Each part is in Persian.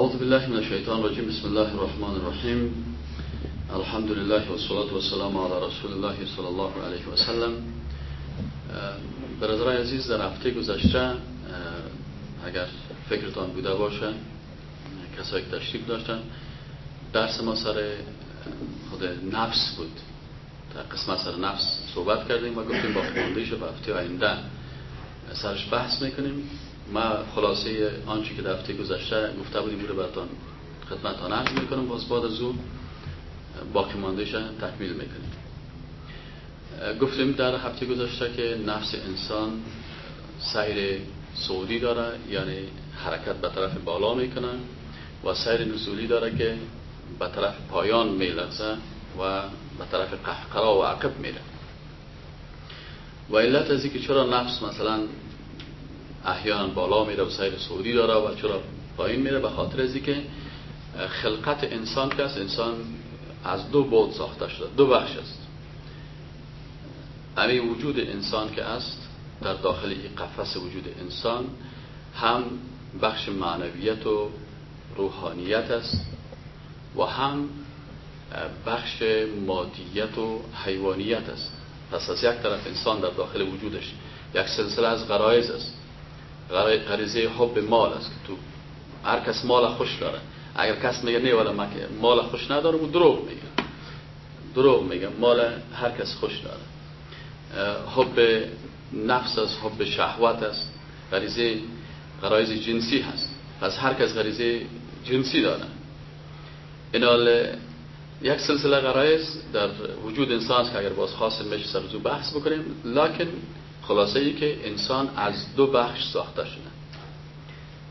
اعوذ بالله من الشیطان الرجیم بسم الله الرحمن الرحیم الحمد لله و صلات و سلام علی رسول الله صلی الله علیه و سلم برادرای عزیز در هفته گذشته اگر فکرتان بوده باشه کسایی که تشریف داشتن درس ما سر خود نفس بود. در قسمت سر نفس صحبت کردیم و گفتیم با خواندهش و هفته آینده سرش بحث می‌کنیم. ما خلاصه آنچه که در هفته گذشته گفته بودیم رو براتان خدمتان عرض می‌کنم. باز بعد از او باقی ماندهش تکمیل می‌کنیم. گفتیم در هفته گذشته که نفس انسان سیر سعودی داره یعنی حرکت به طرف بالا می‌کنه و سیر نزولی داره که به طرف پایان میلرزه و به طرف قهقرا و عقب میره. و علت از که چرا نفس مثلا احیانا بالا میره و سیر سعودی داره و چرا پایین میره به خاطر از که خلقت انسان که است انسان از دو بود ساخته شده دو بخش است. امی وجود انسان که است در داخل قفس وجود انسان هم بخش معنویت و روحانیت است و هم بخش مادیت و حیوانیت است. پس از یک طرف انسان در داخل وجودش یک سلسله از غرایز است. غریزه حب مال است که تو هر کس مال خوش داره. اگر کس میگه نه ولی مال خوش نداره و دروغ میگه. دروغ میگه. مال هر کس خوش داره. حب نفس است حب شهوت است. غریزه غرایز جنسی هست. پس هر کس غریزه جنسی داره. اینال یک سلسله غرایز در وجود انسان که اگر باز خاص میشه سر بحث بکنیم. لکن خلاصه ای که انسان از دو بخش ساخته شده.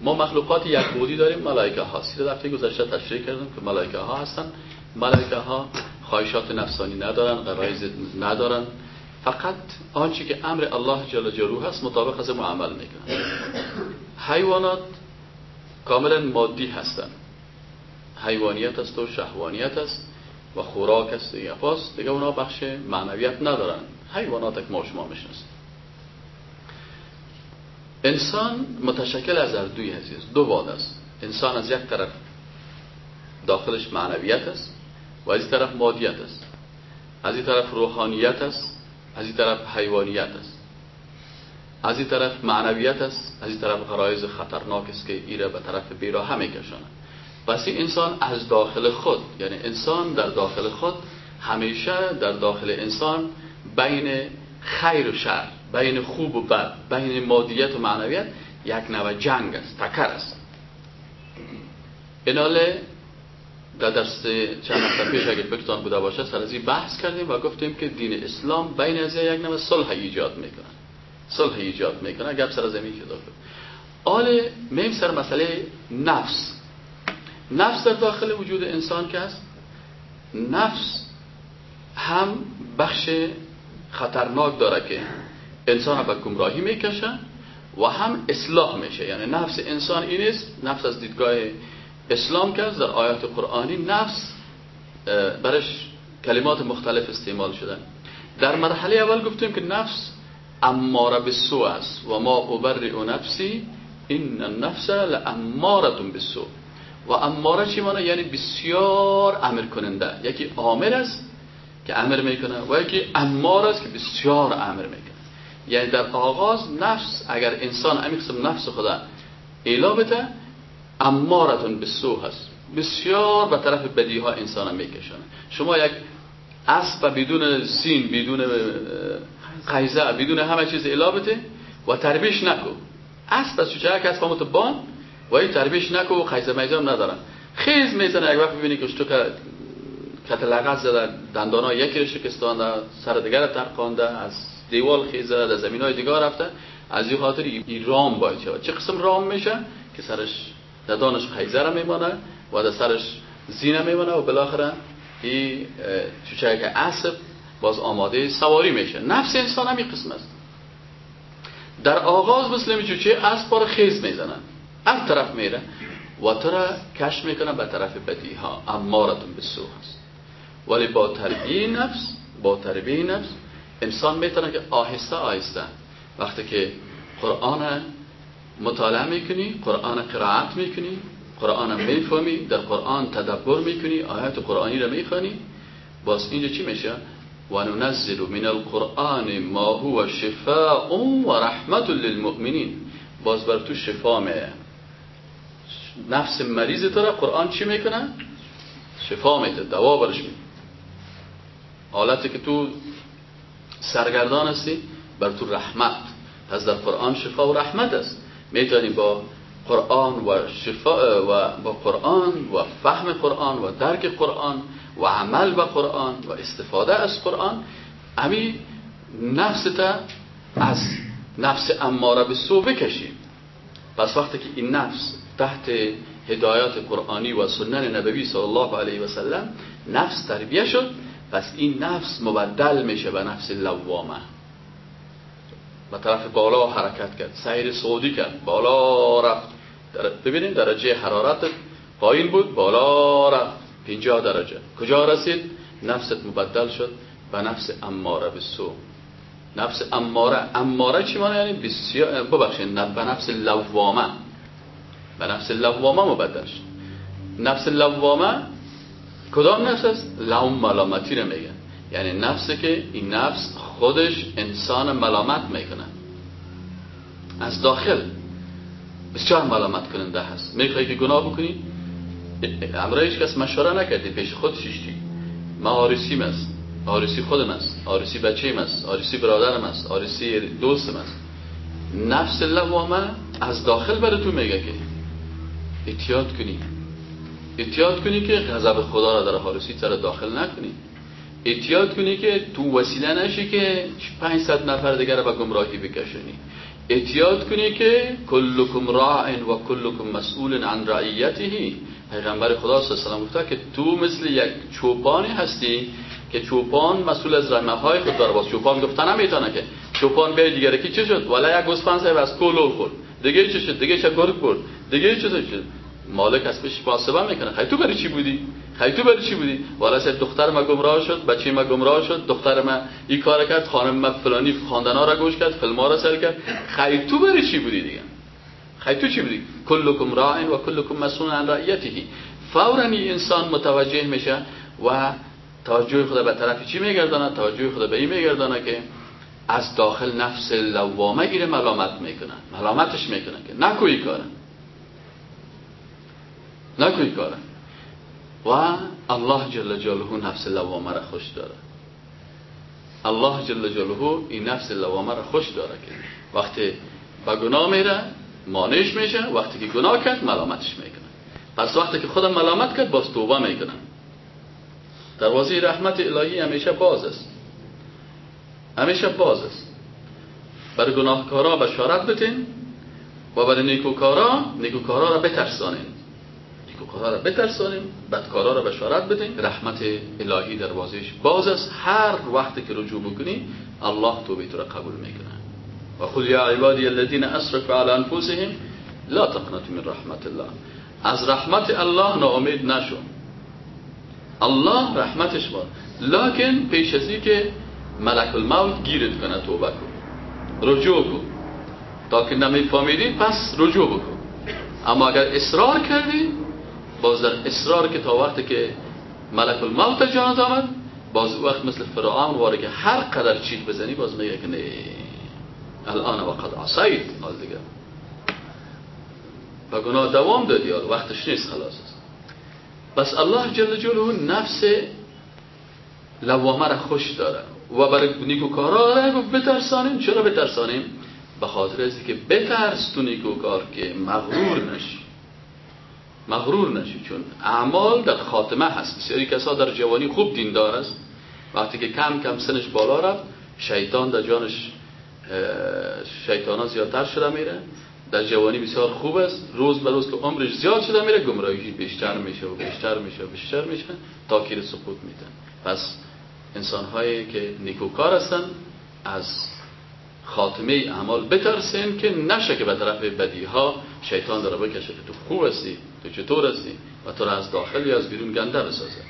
ما مخلوقات یک بودی داریم ملائکه ها سیر دفعه گذشته تشریح کردم که ملائکه ها هستن. ملائکه ها خواهشات نفسانی ندارن غرایز ندارن. فقط آنچه که امر الله جل جلاله هست مطابق از عمل می‌کنن. حیوانات کاملا مادی هستن. حیوانیت است و شهوانیت است و خوراک است پاس. دیگه اونا بخش معنویت ندارن. حیوانات که ما شما می‌شناسیم انسان متشکل از دوی هست دو باد است. انسان از یک طرف داخلش معنویت است و از طرف مادیت است. از این طرف روحانیت است. از این طرف حیوانیت است. از این طرف معنویت است. از این طرف غرایز خطرناک است که ایره به طرف بیراه میکشانه پس انسان از داخل خود یعنی انسان در داخل خود همیشه در داخل انسان بین خیر و شر. بین خوب و بد بین مادیت و معنویت یک نوع جنگ است تکر است. ایناله در درست چند هفته پیش اگه فکرتان بوده باشه سر از بحث کردیم و گفتیم که دین اسلام بین از یک نوع صلح ایجاد می‌کنه. صلح ایجاد می‌کنه گپ سر زمین داخل آل میم سر مسئله نفس. نفس در داخل وجود انسان که است نفس هم بخش خطرناک داره که انسان به گمراهی می‌کشه و هم اصلاح میشه. یعنی نفس انسان این است نفس از دیدگاه اسلام که در آیات قرآنی نفس برش کلمات مختلف استعمال شده در مرحله اول گفتیم که نفس اماره به سو است. و ما او نفسی این النفس لامارتون به سو و اماره چی مانه یعنی بسیار امر کننده. یکی آمر است که امر می‌کنه و یکی امار است که بسیار امر می‌کنه. یعنی در آغاز نفس اگر انسان امی قسم نفس خدا ایلا بده امارتون به سو هست. بسیار به طرف بدی ها انسان میکشانه شما یک اسب بدون سین بدون قیزه بدون همه چیز ایلا بده و تربیش نکو اسب از چوچه که اسب بان و این تربیش نکو و قیزه میزه هم ندارن. خیز می‌زنه. یک وقت ببینی که تو که زده دندان ها یکی رو شکستانده سر دیگر ترقانده از دیوال خیزه در زمین های دیگر رفته. از این خاطر این رام باید شود. چه قسم رام میشه؟ که سرش ددانش خیزه را میمانه و در سرش زینه میمانه و بالاخره این که عصب باز آماده سواری میشه. نفس انسان هم این قسم است. در آغاز مثل چوچه اسب بار خیز می‌زنن هر طرف میره و تو را کش می‌کنه به طرف بدی ها. امارتون به سو هست ولی با تربیه نفس با تربیه نفس انسان می‌تونه که آهسته آهسته وقتی که قرآن مطالعه می‌کنی قرآن قرائت می‌کنی قرآن هم می‌فهمی در قرآن تدبر می‌کنی آیات قرآنی رو می‌خوانی باز اینجا چی میشه؟ و ننزل من القرآن ما هو شفاء و رحمت للمؤمنین باز بر تو شفا می نفس مریض تو قرآن چی می‌کنه؟ شفا میده دوا برش میده. حالتی که تو سرگردان هستی؟ بر تو رحمت. پس در قرآن شفا و رحمت است. می‌تونی با قرآن و شفا و با قرآن و فهم قرآن و درک قرآن و عمل به قرآن و استفاده از قرآن امی نفس تا از نفس اماره به سو بکشیم. پس وقتی که این نفس تحت هدایات قرآنی و سنن نبوی صلی الله علیه و سلم نفس تربیه شد پس این نفس مبدل میشه به نفس لوامه. به طرف بالا حرکت کرد سیر سعودی کرد بالا رفت. ببینید درجه حرارت پایین بود بالا رفت. 50 درجه. کجا رسید؟ نفست مبدل شد به نفس اماره به سو نفس اماره اماره چی معنی یعنی؟ بسیار ببخشید به نفس لوامه. به نفس لوامه مبدل شد. نفس لوامه کدام نفس است؟ لوم ملامتی رو میگن. یعنی نفسی که این نفس خودش انسان ملامت می‌کنه. از داخل. بسیار ملامت کننده هست. میخوایی که گناه بکنی؟ امرایش کس مشوره نکردی. پیش خود شیشتی ما آرسیم است. آرسی خودم است. آرسی بچه است. آرسی برادرم است. آرسی دوستم است. نفس لوامه از داخل برای تو میگه که اتیاد کنی. اتیاد کنی که غضب خدا را در آرسی تر داخل نکنی. اتیاد کنی که تو وسیله نشی که 500 نفر دیگر به گمراهی بکشونی اتیاد کنی که کلکم راع و کلکم مسئول عن رعیته. پیغمبر خدا صلی الله علیه و که تو مثل یک چوپانی هستی که چوپان مسئول از رحمه های خود داره باز چوپان گفته نمی‌تونه که. چوپان به دیگه کی چه شد؟ ولی یک گوسفند از کولو خورد. دیگه چه شد؟ دیگه چه گرگ برد دیگه چه شد؟ مالک از پیش محاسبه می‌کنه. خیلی تو برای چی بودی؟ خیلی تو برای چی بودی؟ والا سه دختر ما گمراه شد بچه ما گمراه شد دختر ما این کار کرد خانم ما فلانی خواندنا را گوش کرد فیلم را سر کرد. خیلی تو برای چی بودی دیگه؟ خیلی تو چی بودی؟ کلکم راعن و کلکم مسئول عن رعیته. فورا این انسان متوجه میشه و توجه خدا به طرف چی میگردانه توجه خدا به این میگردانه که از داخل نفس لوامه ایره ملامت می‌کنه ملامتش می‌کنه که نکوی کاره نکوی کاره و الله جل جلاله نفس لوامه را خوش داره. الله جل جلاله این نفس لوامه را خوش داره که وقتی به گناه میره مانش میشه وقتی که گناه کرد ملامتش می‌کنه. پس وقتی که خودم ملامت کرد باز توبه می‌کنه دروازه رحمت الهی همیشه باز است. همیشه باز است. برای گناهکارا بشارت بتین و برای نیکوکارا نیکوکارا را بترسانین. نیکوکارا را بترسانین بدکارا را بشارت بدین رحمت الهی دروازهش باز است هر وقتی که رجوع بکنی الله توبه تو را قبول می‌کنه. و قل یا عبادی الذین اسرفوا علی انفسهم لا تقنطوا من رحمت الله. از رحمت الله ناامید نشو. الله رحمتش باد. لکن پیش ازی که ملک الموت گیرت کنه توبه کن. رجوع کن. تا که نمیفهمیدی پس رجوع بکن. اما اگر اصرار کردی باز در اصرار که تا وقتی که ملک الموت جانت آمد باز وقت مثل فرعون واره که هر قدر چیز بزنی باز میگه که نه. الان وقت عصایت حال دیگه. و گناه دوام دادی وقتش نیست خلاص. است پس الله جل جلاله نفس لوامه را خوش داره. و برای نیکوکارا را بترسانیم. چرا بترسانیم؟ به خاطر ازی که بترس تو نیکوکار که مغرور نشی. مغرور نشی چون اعمال در خاتمه هست. بسیاری کسا در جوانی خوب دیندار است. وقتی که کم کم سنش بالا رفت شیطان در جانش شیطان ها زیادتر شده میره. در جوانی بسیار خوب است. روز به روز که عمرش زیاد شده میره گمراهی بیشتر میشه و بیشتر میشه و بیشتر میشه تا کیر سقوط میتن پس انسان هایی که نیکوکار هستن از خاتمه اعمال بترسین که نشه که به طرف بدی ها شیطان داره بکشه که تو خوب هستی تو چطور هستی و تو را از داخل یا از بیرون گنده بسازه.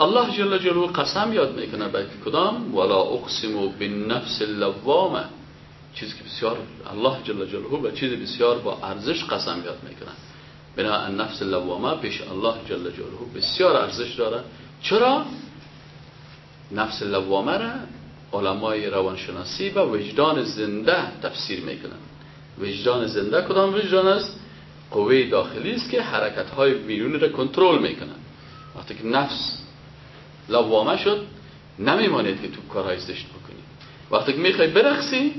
الله جل جلاله قسم یاد می‌کنه به کدام؟ ولا اقسم بالنفس اللوامه. چیزی که بسیار الله جل جلاله و چیز بسیار با ارزش قسم یاد می‌کنه بنا نفس لوامه پیش الله جل جلاله بسیار ارزش داره. چرا؟ نفس لوامه را علمای روانشناسی و وجدان زنده تفسیر می‌کنن وجدان زنده کدام وجدان است؟ قوه داخلی است که حرکت های بیرون را کنترل می‌کنن وقتی که نفس لوامه شد نمیمانید که تو کارهای زشت بکنی. وقتی که می‌خوای برقصی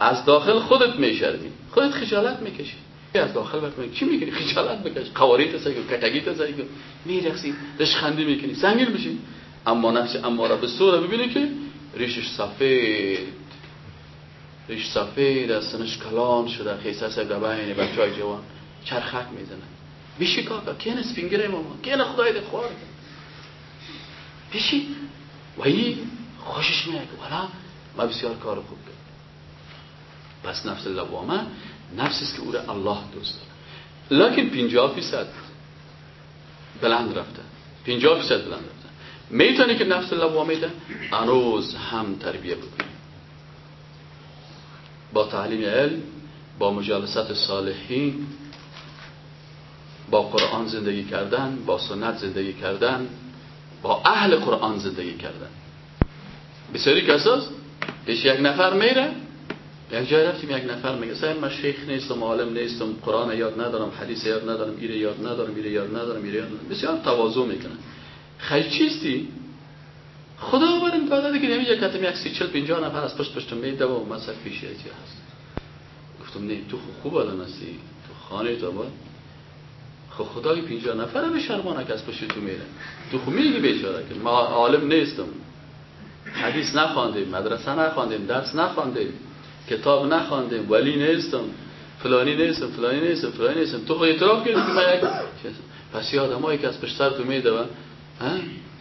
از داخل خودت میشرمی. خودت خجالت می‌کشی. از داخل برمی چی می‌کنی خجالت بکش. قواریت سایی کن کتگیت سایی کن. میرقصی دش خندی می‌کنی. سنگین بشی. اما نفس اماره به سوره ببینی که ریشش سفید ریش سفید از سنش کلان شده. خیسه سه بین بچه های جوان. چرخک می‌زنه. بیشی کاکا کین سپینگره ماما کین خدای ده خوار بیشی و ای خوشش میاد. ولی ما بسیار کار خوب کرد پس نفس لوامه نفسی است که او را الله دوست داره. لکن پینجا فیصد بلند رفته. پینجا فیصد بلند رفته. می‌تونی که نفس لوامه ده انوز هم تربیه بکنی با تعلیم علم با مجالست صالحین با قرآن زندگی کردن با سنت زندگی کردن با اهل قرآن زندگی کردن. بسیاری کساست پیش یک نفر میره یک جای رفتیم یک نفر میگه سعی من شیخ نیستم عالم نیستم قرآن یاد ندارم حدیث یاد ندارم ایره یاد ندارم ایره یاد ندارم ایره یاد ندارم. بسیار تواضع می‌کنه خیلی چیستی؟ خدا بر امکان داده که نمیشه کتم یک سی چل پینجا نفر از پشت پشت میده و مثلا پیش هست. گفتم نه تو خوب آدم هستی. تو خانه تو باید خب خدای پینجا نفره به شرمانه که از پشت تو میره. تو خب میگی بیچاره که ما عالم نیستم. حدیث نخواندیم مدرسه نخواندیم درس نخواندیم کتاب نخواندیم ولی نیستم. فلانی نیستم فلانی نیستم فلانی نیستم. تو خود اعتراف کردی که من یک پس یه که از پشت سر تو میدون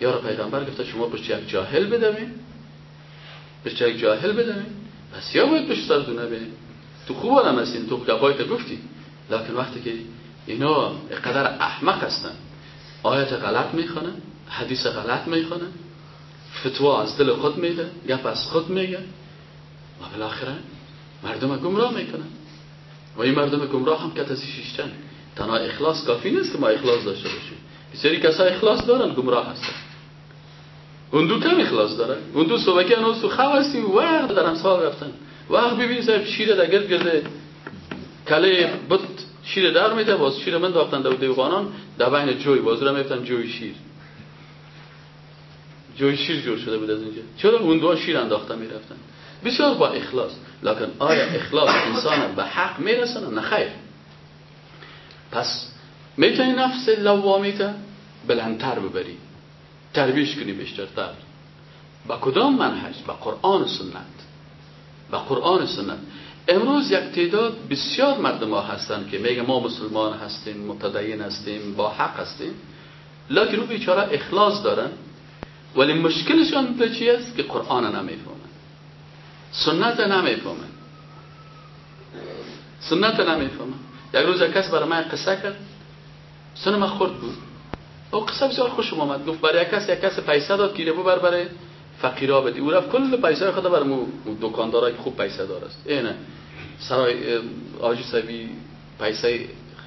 یارو پیغمبر گفته شما پشت یک جاهل بدوین پشت یک جاهل بدوین پس یا باید پشت سر تو خوب آدم هستین تو گفایت گفتی. لکن وقتی که اینا قدر احمق هستن آیت غلط می‌خوانن حدیث غلط می‌خوانن فتوا از دل خود میده گپ از خود میگه. و بالاخره مردم گمراه می‌کنن. و این مردم گمراه هم کت از شیشتن تنها اخلاص کافی نیست که ما اخلاص داشته باشیم. بسیاری کسا اخلاص دارن گمراه هستن. اون دو کم اخلاص دارن. اون دو صبحکی هنوز تو خواه هستیم وقت در امسال رفتن. وقت صاحب شیر در گرد گرده. کله بط شیر در میده باز شیر من داختن در دیوانان در بین جوی باز را میفتن جوی شیر. جوی شیر جور شده بود از اینجا. چرا؟ اون دو شیر انداختن می‌رفتن. بسیار با اخلاص. لکن آیا اخلاص انسان به حق میرسنه نه خیر. پس می‌تونی نفس لوامیت بلندتر ببری. تربیش کنی بیشترتر. با کدام منهج؟ با قرآن سنت. با قرآن سنت. امروز یک تعداد بسیار مردم ها هستند که میگه ما مسلمان هستیم متدین هستیم با حق هستیم. لکن رو بیچاره اخلاص دارن. ولی مشکلشان به چی است؟ که قرآن نمی‌فهمن. سنت نمی‌فهمن. سنت نمی‌فهمن. یک روز کس برای من قصه کرد. سن من خورد بود. او قصه بسیار خوش آمد گفت برای کس یک کس پیسه داد که بر برای فقیرا بدی. او رفت کل پیسه خود بر مو دکاندارای خوب پیسه دار است. اینه سرای آجی سوی پیسه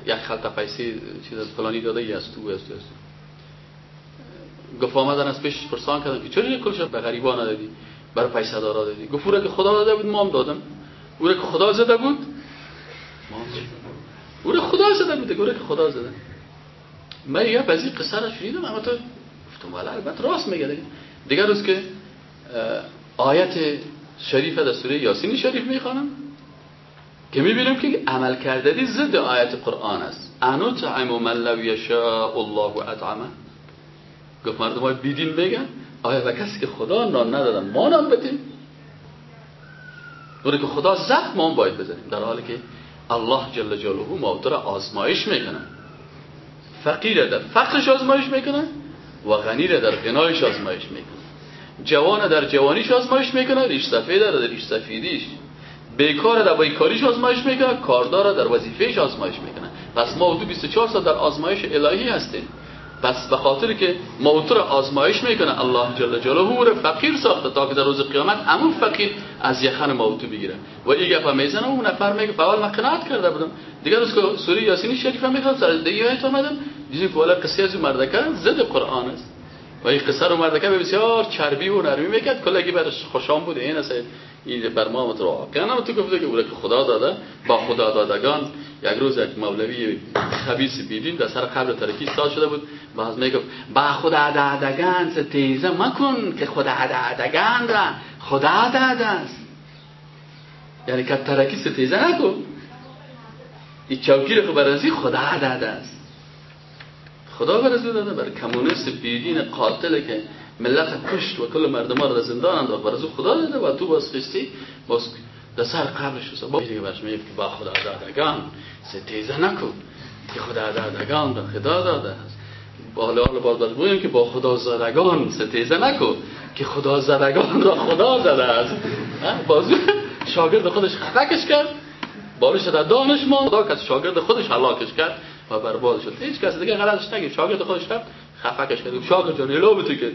یک خلطه پیسه چیز فلانی داده ای است تو است است گفت آمدن از پیش پرسان کردن که چرا کلش به غریبا ندادی؟ برای پیسه دارا دادی. گفت که خدا داده بود ما هم دادم. او که خدا زده بود ما او را خدا زده بود او که خدا زده. من یه بزی قصه را شنیدم اما تو گفتم والا البته راست میگه دیگه. دیگر روز که آیت شریف در سوره یاسین شریف می‌خوانم که می‌بینم که عمل کردنی ضد آیت قرآن است. انو تعم من لو یشاء الله اطعمه گفت مردم های بیدین بگن. آیا و کسی که خدا نان ندادن ما نان بدیم؟ اونه که خدا زد ما باید بزنیم. در حالی که الله جل جلاله را آزمایش می‌کنه. فقیر در فقرش آزمایش می‌کنه و غنی در غنایش آزمایش می‌کنه. جوان در جوانیش آزمایش می‌کنه ریش سفید در ریش سفیدیش. بیکار در بیکاریش آزمایش می‌کنه کاردار در وظیفهش آزمایش می‌کنه. پس ما حدود 24 سال در آزمایش الهی هستیم. پس به خاطر که موتور آزمایش می‌کنه الله جل جلاله او فقیر ساخته تا که در روز قیامت همون فقیر از یخن موتو بگیره. و این گفت می‌زنه اون نفر میگه فوال من قناعت کرده بودم. دیگر روز که سوره یاسین شریف هم می‌خوام سر دیگه آیت آمدن. دیدیم که والا قصه از مردکه زد قرآن است. و این قصه رو مردکه بسیار چربی و نرمی می‌کرد. کلگی برش خوشام بود. این است این بر ما مترا کنم تو گفته که که خدا داده با خدا دادگان یک روز یک مولوی خبیث بیدین در سر قبر ترکی سال شده بود. باز میگه با خدا دادگان تیزه مکن که خدا دادگان را خدا داده است. یعنی که ترکی ستیزه نکن. این چوکی رو برازی خدا داده است. خدا برازی داده بر کمونیست بیدین قاتل که ملت کشت و کل مردم ها رو زندان انداخت برازی خدا داده و تو باز خستی باز در سر قبلش رو با دیگه برش میگه که با خدا دادگان ستیزه نکن که خدا دادگان را خدا داده است. حالا حالا باز باز که با خدا زدگان ستیزه نکن که خدا زدگان را خدا زده است. بازو شاگرد خودش خفکش کرد بالش در دانش ما خدا کس شاگرد خودش هلاکش کرد و برباد شد هیچ کس دیگه غلطش نگه شاگرد خودش رفت خفکش کرد. شاگرد جان الا بده که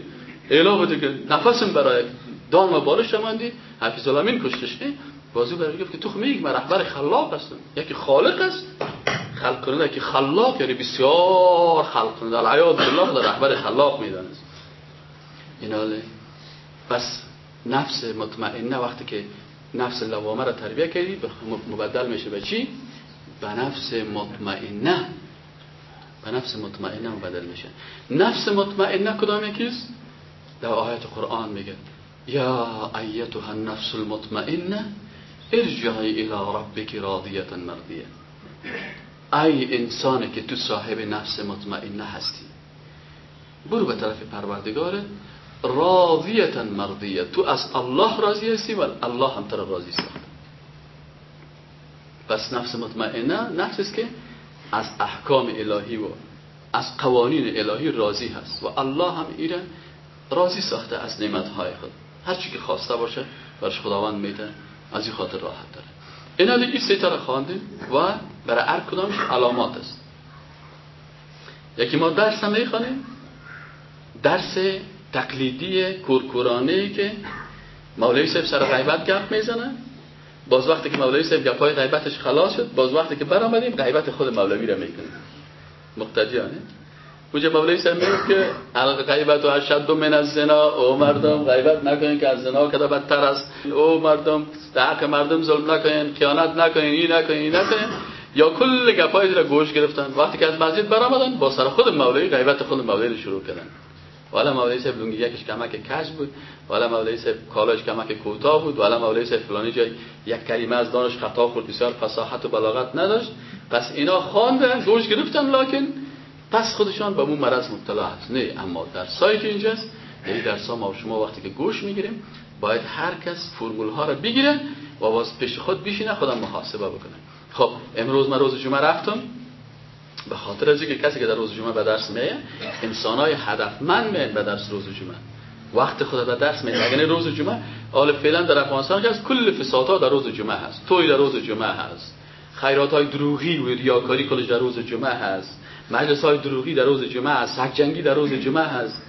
الا بده که نفسم برای دان و بالش شمندی. حفیظ الامین کشتش. بازو برای گفت که تو میگی من رهبر خلاق هستم. یکی خالق است. خلق کننده که خلاق یعنی بسیار خلق کننده. العیاذ بالله در رهبر خلاق می‌دانست این حاله بس نفس مطمئنه وقتی که نفس لوامه را تربیه کردی مبدل میشه به چی؟ به نفس مطمئنه. به نفس مطمئنه مبدل میشه. نفس مطمئنه کدام یکیست؟ در آیت قرآن میگه یا ایتها النفس المطمئنه ارجعی الى ربک راضیتا مرضیه ای انسانی که تو صاحب نفس مطمئنه هستی برو به طرف پروردگارت راضیتا مرضیه تو از الله راضی هستی و الله هم تر راضی ساخته. پس نفس مطمئنه نفس است که از احکام الهی و از قوانین الهی راضی هست و الله هم ایره راضی ساخته از نعمتهای خود. هر چی که خواسته باشه برش خداوند میده از این خاطر راحت داره. اینا دیگه سه تا خواندیم و برای هر کدامش علامات است. یکی ما درس هم می‌خوانیم درس تقلیدی کورکورانه که مولوی صاحب سر غیبت گپ می‌زنه. باز وقتی که مولوی صاحب گپای غیبتش خلاص شد باز وقتی که برآمدیم غیبت خود مولوی را می‌کنه. مقتدیانه. کجا مولوی صاحب میگه که غیبت و اشد من از زنا او مردم غیبت نکنین که از زنا کده بدتر است. او مردم در مردم ظلم نکنین خیانت نکنین این نکنین این نکنین. یا کل گپای را گوش گرفتن. وقتی که از مسجد برآمدن با سر خود مولوی غیبت خود مولوی شروع کردن. والا مولوی صاحب لونگی یکش کمک کش بود. والا مولوی صاحب کالاش کمک کوتاه بود. والا مولوی صاحب فلانی جای یک کلمه از دانش خطا خورد. بسیار فصاحت و بلاغت نداشت. پس اینا خواندن گوش گرفتن لکن پس خودشان به اون مرض مبتلا هست. نه اما در سایت اینجاست. یعنی در ما شما وقتی که گوش می‌گیریم باید هر کس فرمول ها رو بگیره و باز پیش خود بشینه خودم محاسبه بکنه خب امروز من روز جمعه رفتم. به خاطر از اینکه کسی که در روز جمعه به درس میه انسانای هدفمند میان به درس روز جمعه. وقت خود به درس میه اگر روز جمعه حال فعلا در افغانستان که از کل فسادها در روز جمعه هست. توی در روز جمعه هست. خیرات های دروغی و ریاکاری کلش در روز جمعه هست. مجلس های دروغی در روز جمعه هست سگ جنگی در روز جمعه هست.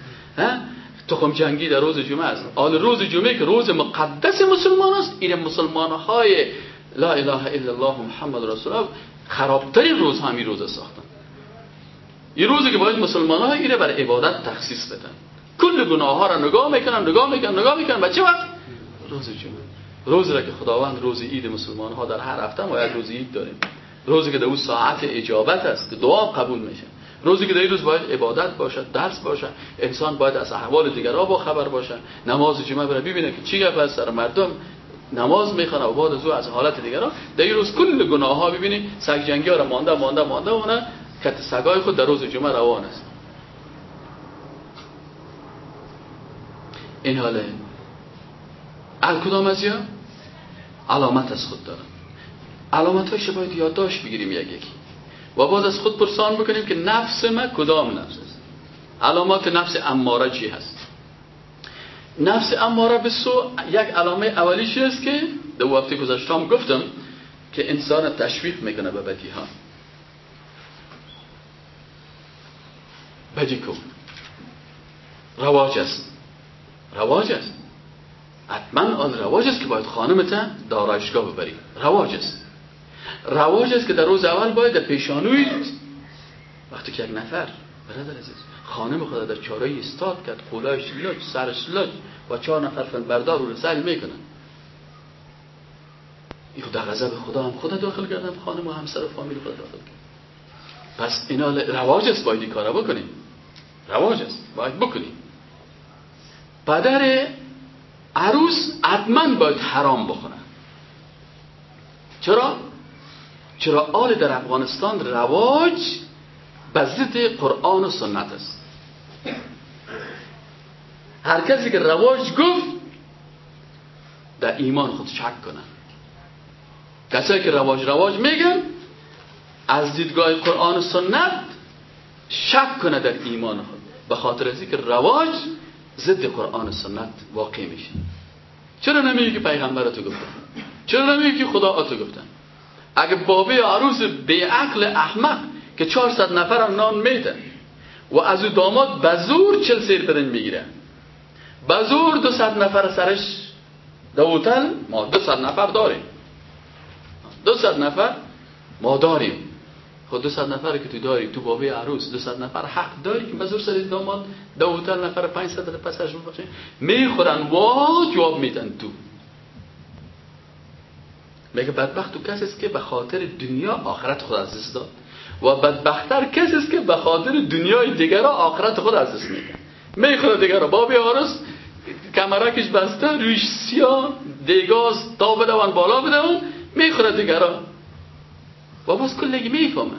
تخم جنگی در روز جمعه است حال روز جمعه که روز مقدس مسلمان است این مسلمان های لا اله الا الله محمد رسول الله خرابترین روز همین روز ساختن. این روزی که باید مسلمان ها اینه برای عبادت تخصیص بدن. کل گناه ها را نگاه می‌کنن نگاه می‌کنن نگاه می‌کنن. و چه وقت؟ روز جمعه. روزی که خداوند روز عید مسلمان ها در هر هفته ما یک روز عید داریم. روزی که در اون ساعت اجابت است که دعا قبول میشه. روزی که در روز باید عبادت باشد درس باشه انسان باید از احوال دیگرها با خبر باشه نماز جمعه بره ببینه که چی گپ سر مردم نماز می‌خونه و بعد از او از حالت دیگران. در روز کل گناه ها ببینی سگ جنگی ها را مانده مانده مانده اونه کت سگای خود در روز جمعه روان است. این حاله. ال کدام از یا علامت از خود دارن. علامت هایش باید یادداشت بگیریم یک یکی. و باز از خود پرسان بکنیم که نفس ما کدام نفس است؟ علامات نفس اماره چی هست؟ نفس اماره به سو یک علامه اولیش است که دو وقتی گذاشتم گفتم که انسان تشویق می‌کنه به بدی ها. بدی کن رواج است. رواج است. حتما آن رواج است که باید خانمت دارایشگاه ببری. رواج است. رواج است که در روز اول باید در پیشانوی وقتی که یک نفر برادر عزیز خانم خدا در چارایی استاد کرد خولایش لج سرش لج و چهار نفر فن بردار رو سل می‌کنن. این در غضب خدا هم خدا داخل کردم خانم و همسر و فامیل خدا داخل کرد پس اینا رواج است باید کارا بکنیم. رواج است باید بکنیم. پدر عروس حتما باید حرام بخورن چرا؟ چرا آل در افغانستان رواج به ضد قرآن و سنت است؟ هر کسی که رواج گفت در ایمان خود شک کنن کسایی که رواج رواج میگن از دیدگاه قرآن و سنت شک کنه در ایمان خود. به خاطر از که رواج ضد قرآن و سنت واقع میشه. چرا نمیگی که پیغمبر تو گفتن چرا نمیگی که خدا تو گفتن اگه بابه عروس به عقل احمق که 400 نفر هم نان میدن و از او داماد بزور چل سیر بدن می‌گیره. بزور 200 نفر سرش دوتل ما 200 نفر داریم. 200 نفر ما داریم. خود 200 نفر که تو داری تو بابه عروس 200 نفر حق داری که بزور سر داماد دوتل نفر 500 پسرش باشه می‌خورن وا جواب میدن تو. میگه بدبخت تو کسی است که به خاطر دنیا آخرت خود از دست داد. و بدبختتر کسی است که به خاطر دنیای دیگر آخرت خود از دست میده می‌خوره دیگر بابی آرس کمرکش بسته رویش سیاه دیگاز تا بدون بالا بدون می‌خوره دیگر و باز کلگی می‌فهمه.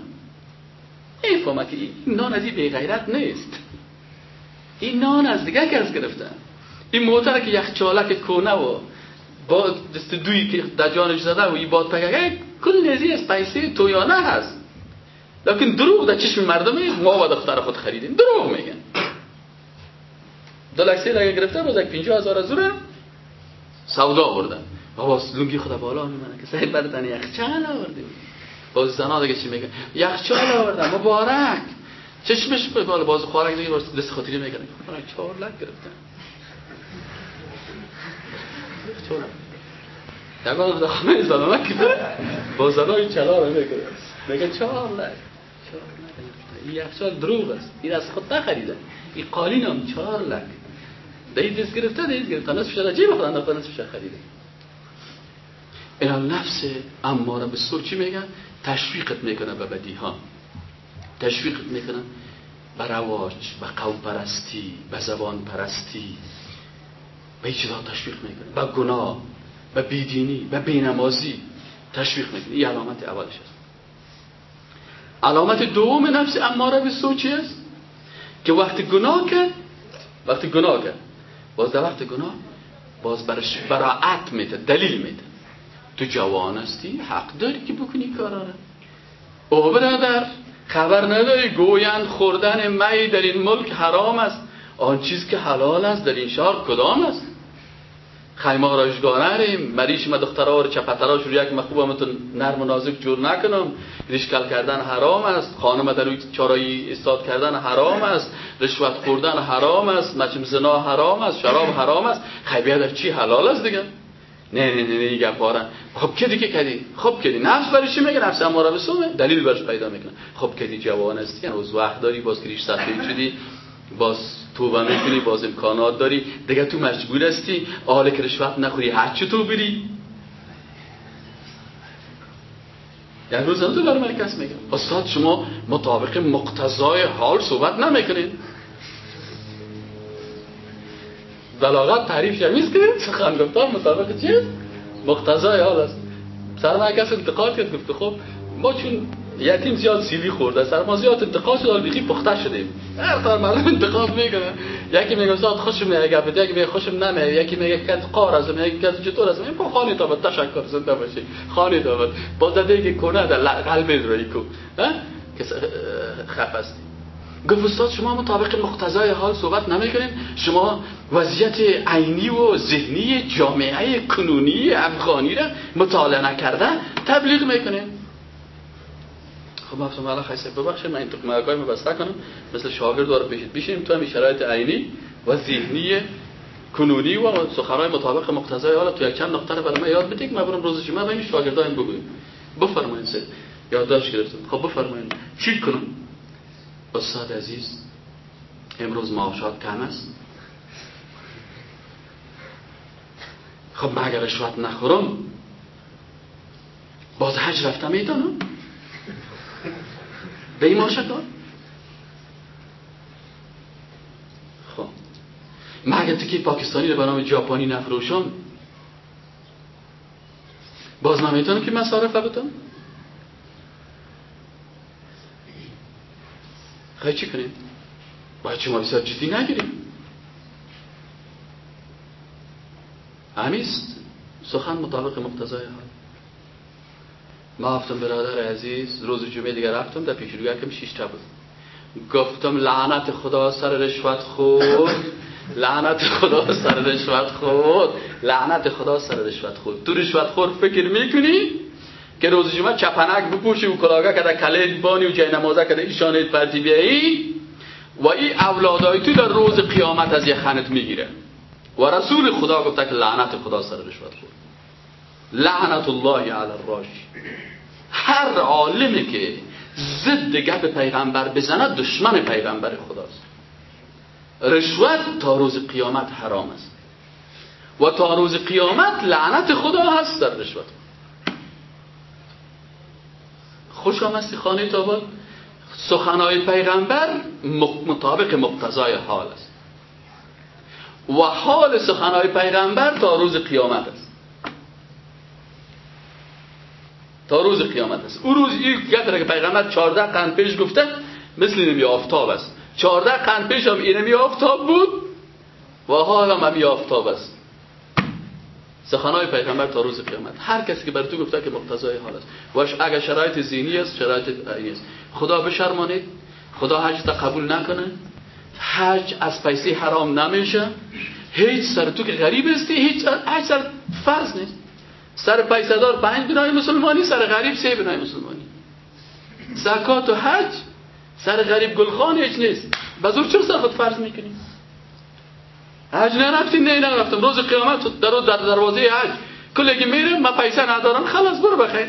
می‌فهمه که این نان از این غیرت نیست. این نان از دیگه کس گرفته. این موتر که یخچالک کونه و با دست دوی که در جانش زده و این باد پگه کل نزی از پیسه تویانه هست. لیکن دروغ در چشم مردم ما با دختر خود خریدیم. دروغ میگن. دو لکسی لگه گرفته باز یک پینجا هزار زوره سودا بردن باز لونگی خدا بالا میمنه که سعی بردن یخچال آوردیم. باز زنا دیگه چی میگن؟ یخچال آوردن مبارک. چشمش بالا باز خوارک دیگه دست خاطری میگن چهار لک گرفتن. یک بار خونه زنانه که با زنای چلا رو میگه میگه چهار لک این یخچال دروغ است. این از خود نخریده. این قالین هم چهار لک این دست گرفته دیز گرفته. نصفش را جیب خود انداخته نصفش خریده. این نفس اماره به سور چی میگن تشویقت می‌کنه به بدی ها تشویقت می‌کنه به رواج به قوم پرستی به زبان پرستی. به چیزا تشویق می‌کنه به گناه به بیدینی به بینمازی تشویق می‌کنه این علامت اولش است. علامت دوم نفس اماره به سوچی است که وقتی گناه کرد وقتی گناه کرد باز در وقت گناه باز برش براعت میده دلیل میده. تو جوان هستی حق داری که بکنی کارا او برادر خبر نداری گویند خوردن می در این ملک حرام است. آن چیز که حلال است در این شهر کدام است؟ خیمه را نریم. مریش ما دخترها رو چپتراش رو یک مخوب تو نرم و نازک جور نکنم. ریشکل کردن حرام است. خانم در روی چارایی استاد کردن حرام است. رشوت خوردن حرام است. مچم زنا حرام است. شراب حرام است. خیبیه در چی حلال است دیگه؟ نه نه نه نه بارن خب که دیگه کدی خب کدی نفس برای چی میگه؟ نفس اماره به دلیل برش پیدا می‌کنه. خب کدی جوان هستی یعنی وقت داری باز کریش سفید شدی. باز توبه می‌کنی باز امکانات داری. دیگه تو مجبور هستی. آل که رشوت نخوری. هر چی تو بری. یک روز تو بر من کس میگم. استاد شما مطابق مقتضای حال صحبت نمی‌کنین. بلاغت تعریف شمیز که سخن گفتار مطابق چیست مقتضای حال است. سر من کس انتقاد کرد. گفت خب ما چون یتیم زیاد سیلی خورده سر ما زیاد انتقاد شده بیخی پخته شدیم هر طور معلوم انتقاد می‌کنه. یکی میگه استاد خوشم میاد گفت یکی میگه خوشم نمیاد. یکی میگه کت قار از میگه کت چطور از میگه خانی تا تشکر زنده باشی. خانی تا باز دیگه که کنه در قلب روی کو. که خفستی گفت استاد شما مطابق مقتضای حال صحبت نمی‌کنین؟ شما وضعیت عینی و ذهنی جامعه کنونی افغانی را مطالعه نکرده تبلیغ می‌کنین. خب مفهوم الله خیسته ببخشید من این تو رو بسته کنم. مثل شاگرد داره پیشید بشینیم تو همین شرایط عینی و ذهنی کنونی و سخنرهای مطابق مقتضای حال تو یک چند نقطه برای من یاد بدید من برم روز جمعه به این شاگردان بگویم بفرمایید سید یادداشت گرفتم. خب بفرمایید. چی کنم؟ استاد عزیز امروز معاشات کم است. خب من اگر رشوت نخورم باز حج رفتم می‌دانم به این معاشات خب. اگر تکی پاکستانی رو به نام ژاپنی نفروشم باز من می‌تونم که مصارف بدم خیلی چی کنیم؟ باید شما بسیار جدی نگیریم. همیست. سخن مطابق مقتضای ما افتم برادر عزیز روز جمعه دیگر رفتم در پیش روی کم شیشتا بود. گفتم لعنت خدا سر رشوت خود لعنت خدا سر رشوت خود لعنت خدا سر رشوت خود تو رشوت خور فکر می‌کنی؟ که روز جمعه چپنک بپوشی و کلاگه کده کلید بانی و جای نمازه کده ایشانت پرتی بیایی؟ و این اولادای تو در روز قیامت از خنت می‌گیره. و رسول خدا گفته که لعنت خدا سر رشوت خود لعنت الله علی الراشی هر عالمی که ضد گپ پیغمبر بزند دشمن پیغمبر خداست. رشوت تا روز قیامت حرام است. و تا روز قیامت لعنت خدا هست در رشوت. خوش آمستی خانه تاباد سخنهای پیغمبر مطابق مقتضای حال است. و حال سخنهای پیغمبر تا روز قیامت است. تا روز قیامت است. او روز این که پیغمبر 14 قرن پیش گفته مثل نمی آفتاب است. 14 قرن پیش هم اینمی آفتاب بود و حال هم آفتاب است. سخنهای پیغمبر تا روز قیامت. هر کسی که بر تو گفته که مقتضای حال است. و اگر شرایط زینی است شرایط عینی است. خدا بشرمانید. خدا حج قبول نکنه. حج از پیسه حرام نمیشه. هیچ سر تو که غریب هستی هیچ حج سر فرض نیست. سر پیسه دار پنج بنای مسلمانی سر غریب سه بنای مسلمانی. زکات و حج سر غریب گلخان هیچ نیست. بزرگ چرا سر خود فرض می‌کنی؟ حج نرفتی نه نرفتم. روز قیامت در در دروازه حج. کلی میره من پیسه ندارم خلاص برو بخیر.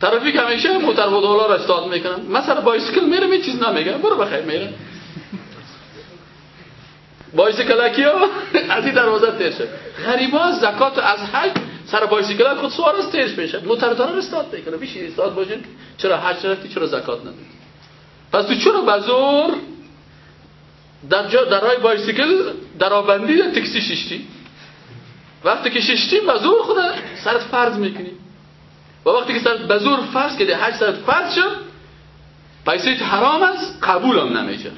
ترافیک همیشه موتر و دلار استاد می‌کنن. من سر بایسکل میرم این چیز نمیگم. برو بخیر میره بایسکلکی ها از این دروازه تیر شد. غریبا زکات از حج سر بایسکل خود سوار است تیرش میشه دلار استاد می‌کنه. بیشی استاد باشین چرا حج رفتی چرا زکات ندید پس تو چرا بزور در جا در رای بایسیکل درآبندی در تکسی ششتی وقتی که ششتی بزور خود سرت فرض می‌کنی. و وقتی که سرت بزور فرض که هشت سرت فرض شد پیسه حرام است قبول هم نمیشه.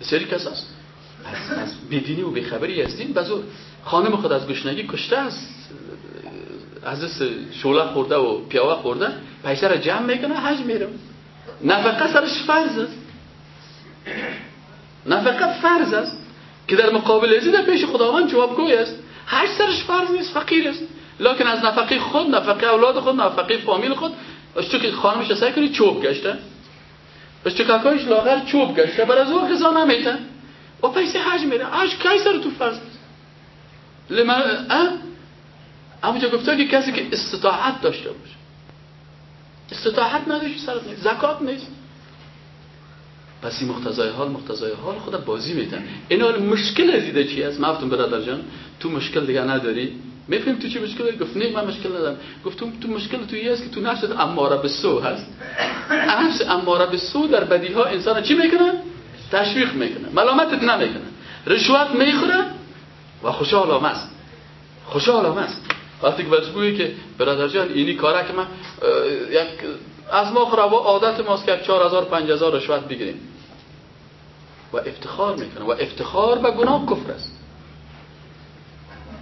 بسیاری کس است از, بیدینی و بیخبری دین بزور خانم خود از گشنگی کشته است. از شوله خورده و پیاوه خورده پیسه را جمع می‌کنه حج میره. نفقه سرش فرض است. نفقه فرض است که در مقابل در پیش خداوند جوابگوی است. هر سرش فرض نیست فقیر است. لکن از نفقه خود نفقه اولاد خود نفقه فامیل خود اشتو که خانمش سعی کنی چوب گشته اشتو ککایش لاغر چوب گشته بر از او غذا نمیتن و پیسه حج میره. حج کی سر تو فرض؟ لما اما جا گفته که کسی که استطاعت داشته باشه. استطاعت نداشت سرت نیست. زکات نیست. پس این مختزای حال مختزای حال خود بازی میتن این حال مشکل ازیده چی هست مفتون برادر جان تو مشکل دیگه نداری؟ میفهم تو چی مشکل؟ داری گفت نه من مشکل ندارم. گفت تو, مشکل تو هست که تو نفس اماره به سو هست. نفس اماره به سو در بدی ها انسان چی می‌کنن؟ تشویق می‌کنه ملامتت نمی‌کنه رشوت می‌خوره و خوشحال هم است خوشحال است وقتی که بگویی که برادر جان اینی کاره که من یک از ما خرابا عادت ماست که 4000 5000 رشوت بگیریم. و افتخار می‌کنه. و افتخار به گناه کفر است.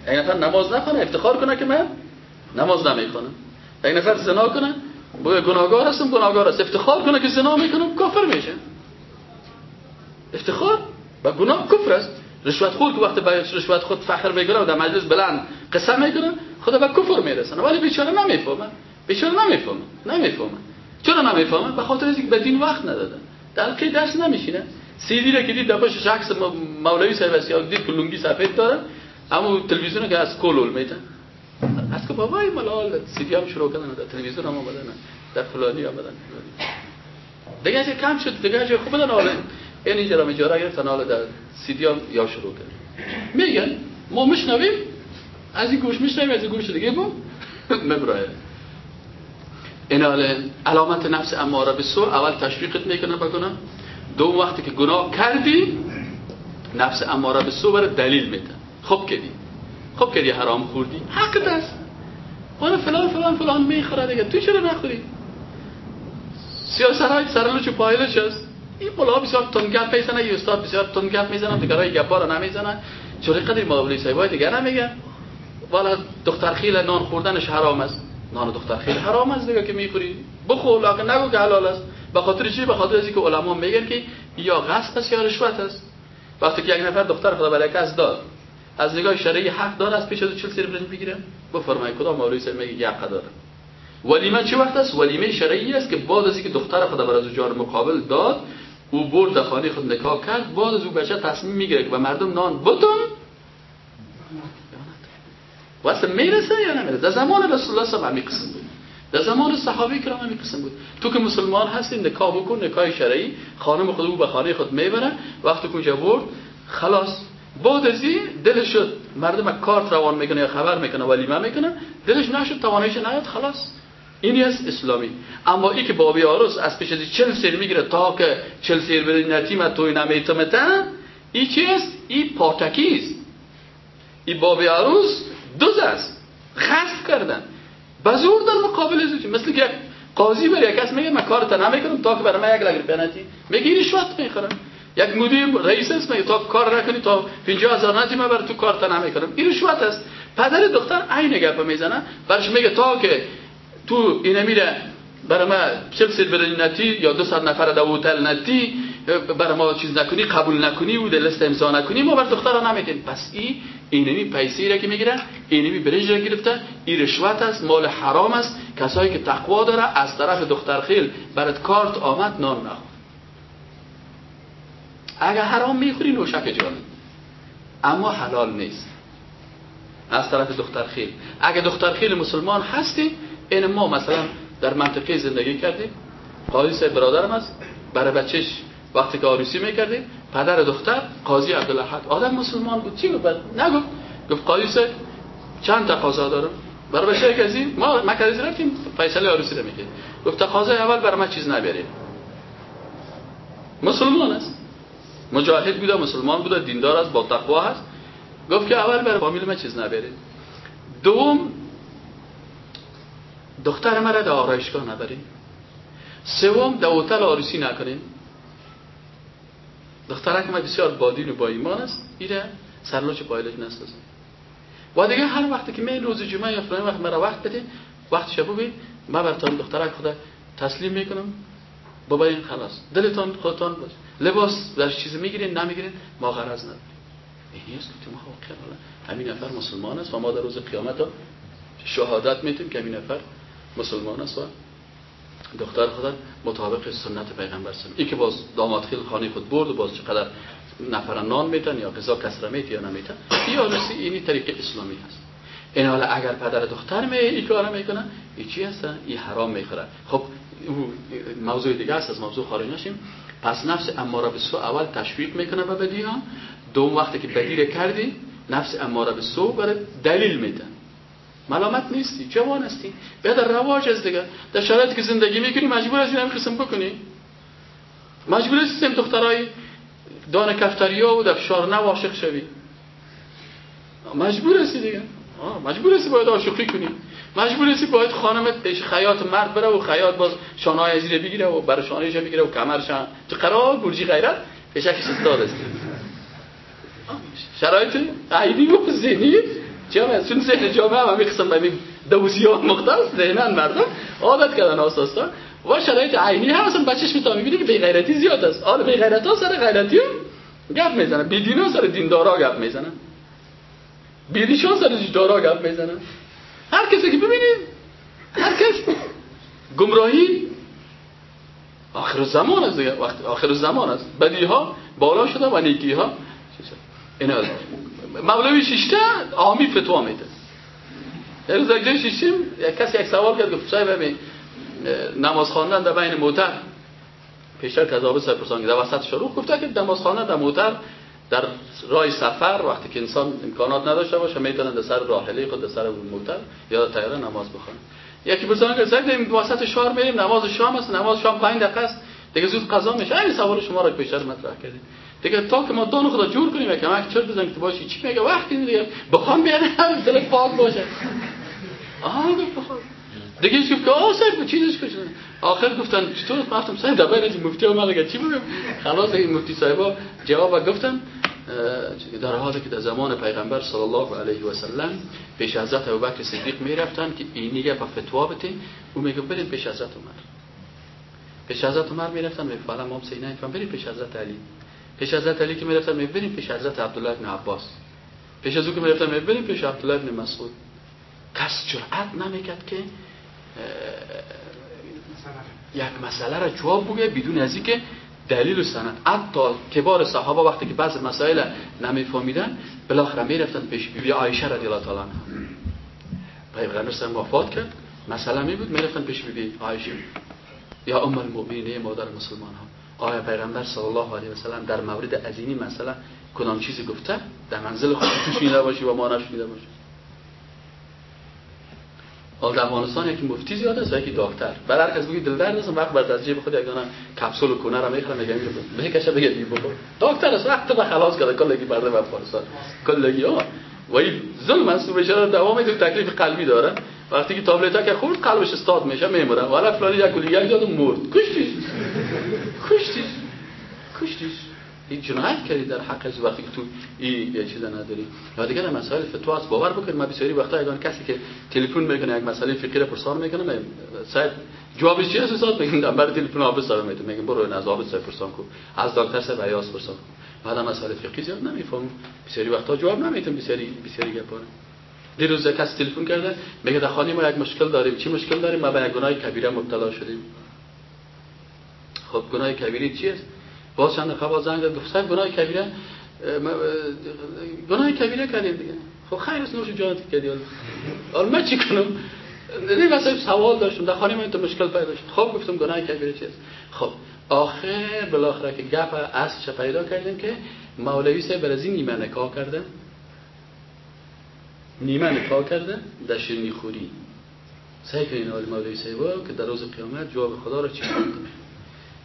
یک نفر نماز نخونه افتخار کنه که من نماز نمی‌خونم. یک نفر زنا کنه بگه گناهگار هستم گناهگار است. افتخار کنه که زنا می‌کنم کافر میشه. افتخار و گناه کفر است. رشوت خور که وقتی به رشوت خود فخر می‌کنه و در مجلس بلند قسم می‌کنه خدا به کفر میرسنه ولی بیچاره نمی‌فهمه. بیچاره نمی‌فهمه. نمی‌فهمه. چرا نمی‌فهمه؟ به خاطر اینکه به دین وقت ندادن در که درس نمیشینه. سیدی را که دید دپاش شخص مولوی صاحب دید که لنگی سفید داره. اما تلویزیون که از کلول میتن از که بابای ملال سیدی هم شروع کردن در تلویزیون هم آمدن. در فلانی آمدن. دیگه از کم شد. دیگه از خوب بدن این اینجا را مجاره گرفتن حالا در سیدی هم یا شروع کردن میگن ما مشنویم از این گوش میشنویم از این گوش دیگه بود مبراه این علامت نفس اماره به سو اول تشویقت می‌کنه بکنم دو وقتی که گناه کردی نفس اماره به سو برای دلیل میده. خب کردی. خب کردی حرام خوردی. حق دست. اون فلان فلان فلان می‌خوره دیگه تو چرا نخوری؟ سیاست های سرلوچ و پایلش هست. این ملا بسیار تنگپ می‌زنه یه استاد بسیار تنگپ می‌زنه دیگه رای گپا رو نمی‌زنه. چوری قدر مابلی سایبای دیگه نمیگن والا دختر خیل نان خوردنش حرام است. نان دختر خیل حرام است دیگه که می‌خوری. بخور لکن نگو که حلال است. به خاطر چی؟ به خاطر اینکه علما میگن که یا غصب است یا رشوت است. وقتی که یک نفر دختر خدا برکت از داد از نگاه شرعی حق داره از پیش از 40 سیر برنج بگیره. بفرمایید کدام مولوی سر میگه یک داره؟ ولیمه چه وقت است؟ ولیمه شرعی است که بعد از اینکه دختر خدا بر از جار مقابل داد او برد خانه خود نکاح کرد بعد از او بچه تصمیم می‌گیره که به مردم نان بتون واسه می‌رسه یا نمی‌رسه؟ در زمان رسول الله صلی الله بود. در زمان صحابه کرام همین قسم بود. تو که مسلمان هستی نکاح بکن نکاح شرعی. خانم خود او به خانه خود می‌بره. وقتی که برد خلاص. بعد از این دلش شد. مردم کارت روان می‌کنه یا خبر می‌کنه ولیمه می‌کنه. دلش نشد توانایش نیاد خلاص. اینی است اسلامی. اما ای که بابی آروس از پیش از چل سیر می‌گیره تا که چل سیر بری نتیمه توی نمیتمتن ای چی است؟ ای پاتکی است. ای بابی آروس دوز است. خست کردن. بزور در مقابل ازوچی مثل که قاضی بر یک کس میگه من کارت نمی‌کنم تا که برای من یک لگر پنالتی میگه رشوت می‌خورم. یک مدیر رئیس است میگه تا کار نکنی تا 50 هزار نتی من بر تو کارت نمی‌کنم این رشوت است. پدر دختر عین گپ می‌زنه. برش میگه تا که تو این میره برای ما چل سیر نتی یا دو صد نفر در هتل نتی برای ما چیز نکنی قبول نکنی و لست امضا نکنی ما بر دختر را نمیتیم پس این اینمی پیسی را که می‌گیره اینمی برنج را گرفته این رشوت است مال حرام است. کسایی که تقوا داره از طرف دختر خیل برات کارت آمد نان نخور. اگر حرام می‌خوری نوشک جان. اما حلال نیست. از طرف دختر خیل. اگر دختر خیل مسلمان هستی این ما مثلا در منطقه زندگی کردیم قاضی صاحب برادرم است برای بچهش وقتی که آروسی می‌کردیم پدر دختر قاضی عبدالحد آدم مسلمان بود. چی گفت نگفت. گفت قاضی صاحب چند تقاضا دارم؟ برای بچه کسی؟ ما مکرزی رفتیم فیصله آروسی رو می‌کرد گفت تقاضای اول برای ما چیز نبریم مسلمان است. مجاهد بوده مسلمان بوده دیندار است با تقوا هست. گفت که اول برای فامیل ما چیز نبرید دوم دختر مرا در آرایشگاه نبریم سوم در هتل آروسی نکنیم دخترک ما بسیار بادین و با ایمان است. ایره سرلوچ پایلش نسازیم و دیگه هر وقتی که من روز جمعه یا فلان وقت مرا وقت بدین وقت شب ببین. ما برتان دخترک خدا تسلیم می‌کنم. بابا این خلاص. دلتان خودتان باش. لباس در چیز می‌گیرین نمی‌گیرین ما غرض نداریم. این است که تو ما همین نفر مسلمان است و ما در روز قیامت شهادت میتیم که همین نفر مسلمان است و دختر خدا مطابق سنت پیغمبر سلم این که باز داماد خیل خانه خود برد و باز چقدر نفر نان میتن یا غذا کسره میت یا نمیتن یا رسی اینی طریق اسلامی هست. این حالا اگر پدر دختر می این کار می‌کنه این چی هست؟ این حرام می‌خوره. خب موضوع دیگه است از موضوع خارج نشیم. پس نفس اماره به سو اول تشویق می‌کنه به بدی ها دوم وقتی که بدی کردی نفس اماره به سو برای دلیل میدن ملامت نیستی. جوان هستی به رواج از دیگه. در شرایطی که زندگی می‌کنی مجبور هستی همین قسم بکنی. مجبور هستی سیم دخترای دان کفتریا و در فشار عاشق شوی. مجبور هستی دیگه. مجبور هستی باید عاشقی کنی. مجبور هستی باید خانمت پیش خیاط مرد بره و خیاط باز شانای زیر بگیره و برای شانایش بگیره و کمرش تو قرار گرجی غیرت پیشکش استاد است شرایط عیدی و ذهنی جامعه چون ذهن جامعه هم همین قسم دوزی ها مختص ذهنن مردم عادت کردن آساسا و شرایط عینی هم اصلا بچهش می‌تونه می‌بینی که بی غیرتی زیاد است. حالا بی غیرت ها سر غیرتی هم گپ می‌زنن. بی دین ها سر دیندارا گپ می‌زنن. بی ریشان سر دیندارا گپ می‌زنن. هر کسی که ببینید هر کس گمراهی آخر زمان است دیگه. وقت آخر زمان است. بدی ها بالا شده و نیکی ها اینا مولوی شیشته آمی فتوا میده. یه روز جای شیشیم یک کسی یک سوال کرد گفت صاحب ببین نماز خواندن در بین موتر. پیشتر تضابط سرپرسان در وسط شروع گفته که نماز خواندن در موتر در راه سفر وقتی که انسان امکانات نداشته باشه می‌تونن در سر راحله خود در سر موتر یا طیاره نماز بخونه. یکی بزرگ که این وسط شهر میریم نماز شام است نماز شام 5 دقیقه است. دیگه زود قضا میشه. این سوال شما رو پیشتر مطرح کردیم. دیگه تا که ما دان خدا جور کنیم که ما چرت بزنیم که باشی چی میگه؟ وقتی دیگه. بخوام بیان هم دل پاک باشه. آها بخوام. دیگه هیچ گفت که آه صاحب چیزش کشن آخر گفتن چطور؟ گفتم صاحب در بین مفتی اومد چی بگم؟ خلاص این مفتی صاحبا جواب گفتن. در حالی که در زمان پیغمبر صلی الله علیه و سلم پیش حضرت ابوبکر صدیق می‌رفتن که این میگه با فتوا بده او میگه برید پیش حضرت عمر. پیش حضرت عمر می‌رفتن می فعلا ما سینه فهم برید پیش حضرت علی. پیش حضرت علی که می‌رفتن می برید پیش حضرت عبدالله بن عباس. پیش از او که می‌رفتن می برید پیش عبدالله بن مسعود. کس جرأت نمی‌کرد که یک مسئله را جواب بگه بدون از اینکه دلیل و سند. حتی کبار صحابه وقتی که بعض مسائل نمیفهمیدن بالاخره می‌رفتن پیش بی عایشه رضی الله تعالی عنها. پیغمبر سر وفات کرد مسئله می بود می‌رفتن پیش بی عایشه. یا ام المؤمنین مادر مسلمان ها آیا پیغمبر صلی الله علیه و سلم در مورد از مسئله کدام چیزی گفته؟ در منزل خود تو شنیده باشی و ما نشنیده باشی. حال در افغانستان یکی مفتی زیاد است و یکی دکتر برای هر کس بگی دل درد است وقت بعد از جیب خود یگانه کپسول و کنه را می‌خره میگه میره بکشه بگه دی بخور دکتر است وقت به خلاص کرده کلگی برده افغانستان. کلگی ها و این ظلم است بشه دوام این تکلیف قلبی داره. وقتی که تابلت که خورد قلبش استاد میشه میموره ولی فلانی یک گلی یک داد مرد. کشتیش. کشتیش. کشتیش. این جنایت کردی در حق از وقتی که تو این چیز نداری. یا دیگه مسائل فتوا است. باور بکنید ما بسیاری وقتا اگر کسی که تلفن می‌کنه یک مسئله فقهی رو پرسان می‌کنه من صاحب جوابش چی است استاد؟ میگم نمبر تلفن آب صاحب میگم میگم برو از آب پرسان کو از دکتر صاحب ایاس پرسان کو بعد مسائل فقهی زیاد نمیفهم بسیاری وقتا جواب نمی‌تونم بسیاری بسیاری گپا دیروز کسی تلفن کرده میگه در خانه ما یک مشکل داریم. چی مشکل داریم؟ ما به گناه کبیره مبتلا شدیم. خب گناه کبیره چی است؟ باز چند دفعه زنگ گفت گناه کبیره؟ گناه کبیره کردیم دیگه. خب خیر است نوش جانت کردی حالا من چی کنم؟ نه مثلا سوال داشتم. در خانه من تو مشکل پیدا شد. خب گفتم گناه کبیره چیست خب آخر بالاخره که گپ اصلش پیدا کردیم که مولوی از این نیمه نکاح کرده نیمه نکاح کرده در شیرینی خوری سعی کنین حال مولوی صاحب که در روز قیامت جواب خدا را چی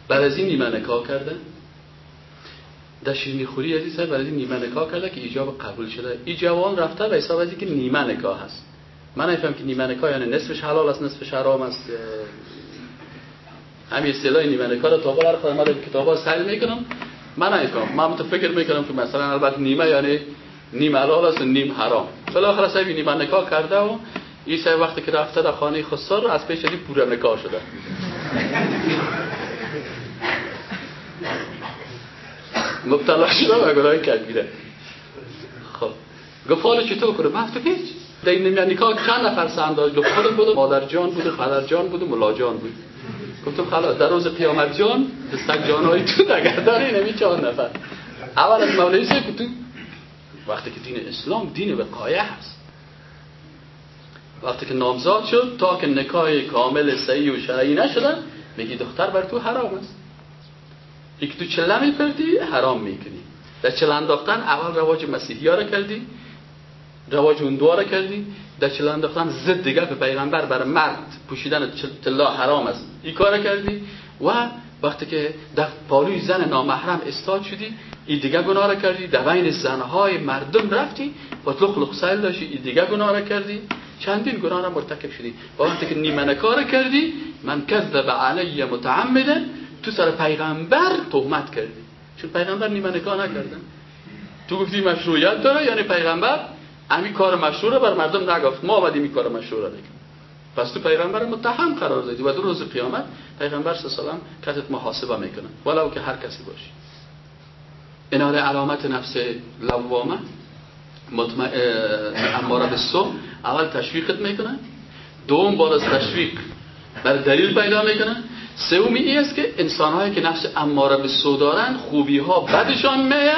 بعد از این نیمه نکاح کرده. در شیرینی خوری عزیز برای این نیمه نکاح کرده که ایجاب قبول شده. این جوان رفته به حساب از که نیمه نکاح هست. من نفهم که نیمه نکاح یعنی نصفش حلال است نصفش حرام است. همین اصطلاح نیمه نکاح رو تا بالا خودم کتابا سعی می‌کنم. من نفهم من فکر می‌کنم که مثلا البته نیمه یعنی نیم حلال است نیم حرام. بالاخره سعی نیمه نکاح کرده و این سه وقتی که رفته در خانه خسار از پیش دی پوره نکاح شده. مبتلا شدم و گناه کبیره خب. گفت حالا چطور کنه من تو هیچ. در این نکاح چند نفر داشت گفت خودم بود مادر جان بود پدر جان بود ملا جان بود. گفتم خلاص در روز قیامت جان دستک جانهای تو نگردن نمی چهار نفر. اول از مولوی سه تو وقتی که دین اسلام دین وقایه هست وقتی که نامزاد شد تا که نکاح کامل صحیح و شرعی نشدن میگی دختر بر تو حرام است. یک تو چله میپردی حرام می‌کنی. در چله انداختن اول رواج مسیحی ها را کردی. رواج اون را کردی. در چله انداختن ضد به پیغمبر بر مرد. پوشیدن طلا حرام است. این کار کردی. و وقتی که در پالوی زن نامحرم استاد شدی این دیگه گناه را کردی. در بین زنهای مردم رفتی و لخ سیل داشتی این دیگه گناه را کردی. چندین گناه را مرتکب شدی. و وقتی که نیمه کار کردی من کذب علی متعمدا تو سر پیغمبر تهمت کردی. چون پیغمبر نیمه نکاح نکردن تو گفتی مشروعیت داره یعنی پیغمبر امی کار مشروع بر مردم نگفت. ما آمدیم این کار مشروع بگیم پس تو پیغمبر متهم قرار دادی و دو روز قیامت پیغمبر صلی الله علیه و محاسبه می‌کنه. ولو که هر کسی باشی این علامت نفس لوامه. مطمئن اماره به سو اول تشویقت می‌کنه. دوم بعد از تشویق بر دلیل پیدا می‌کنه. سومی این است که انسان هایی که نفس اماره به سو دارن خوبی ها بدشان میه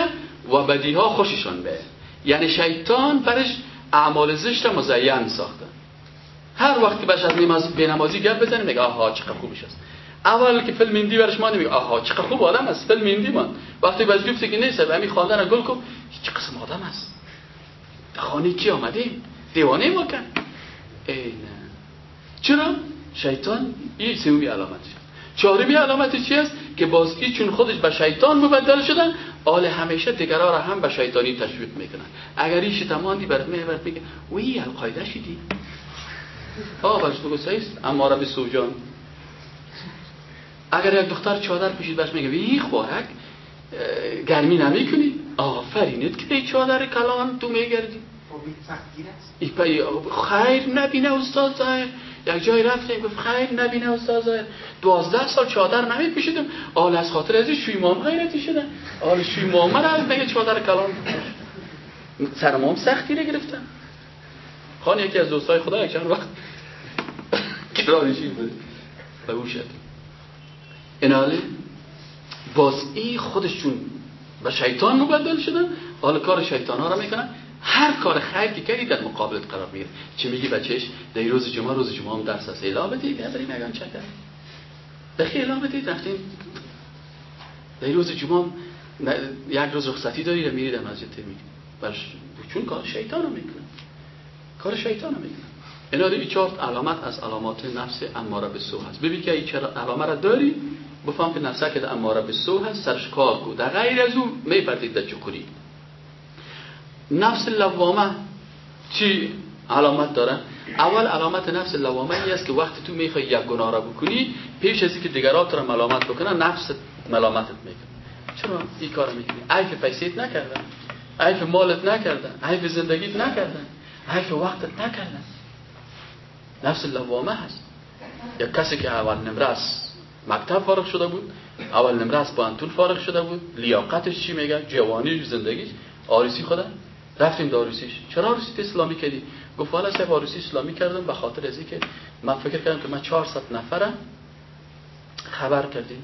و بدی ها خوششان میه. یعنی شیطان برش اعمال زشت مزین ساخته. هر وقتی باش از نماز نمازی گپ بزنه میگه آها چقدر خوبش است. اول که فیلم هندی برش ما نمیگه آها چقدر خوب آدم است. فیلم هندی من. وقتی باش گفت که نیست همین خواندن گل کو چه قسم آدم است. خانه کی آمدیم دیوانه ما کن. چرا؟ شیطان این سومی علامتش چهارمی علامت چی است؟ که باز ای چون خودش به شیطان مبدل شدن آل همیشه دیگرها را هم به شیطانی تشویق می‌کنن. اگر ایش تماندی برات می‌برد میگه وی القاعده شدی؟ آه برش بگو سیست اما را به سوجان. اگر یک دختر چادر پوشید برش میگه وی خوارک گرمی نمی‌کنی؟ آفرینت که ای چادر کلان تو میگردی. خیر نبینه استاد زاهر. یک جای رفتیم گفت خیر نبینه استاد زاهر. دوازده سال چادر نمید پیشیدم آل از خاطر از شوی مام غیرتی شده. آل شوی مام را از بگه چادر کلان سرمام سختی رو گرفتن خان یکی از دوستای خدا یک چند وقت؟ کرانشی بود به او شد ایناله باز ای خودشون به شیطان مبدل شدن. حالا کار شیطان ها را می‌کنن. هر کار خیر که کردی در مقابلت قرار می‌گیره چی میگی بچهش؟ در روز جمعه روز جمعه هم درس هست. اعلام بدید بریم نگان چکر. بخی اعلام بدید رفتیم در روز جمعه یک روز رخصتی داری و میری در مسجد میگی برش چون کار شیطان رو می‌کنه. کار شیطان می‌کنه. اینا دیگه چهار علامت از علامات نفس اماره به سو هست. ببین که این علامه را داری بفهم که نفسه که اماره به سو هست سرش کار کو. در غیر از او میپردید در چکوری نفس لوامه چی علامت داره؟ اول علامت نفس لوامه ای است که وقتی تو می‌خوای یک گناه را بکنی پیش از که دیگرات را ملامت بکنه نفس ملامتت می‌کنه. چرا این کار می‌کنی؟ عیف پیسیت نکردن. عیف مالت نکردن. عیف زندگیت نکردن. عیف وقتت نکردن نفس لوامه هست. یا کسی که اول نمره از مکتب فارغ شده بود اول نمره از بانتون فارغ شده بود لیاقتش چی میگه؟ جوانیش زندگیش؟ آرسی خوده رفتیم داروسیش چرا آروسی اسلامی کردی؟ گفت والا صاحب آروسی اسلامی کردم به خاطر از که من فکر کردم که من 400 نفرم. خبر کردیم.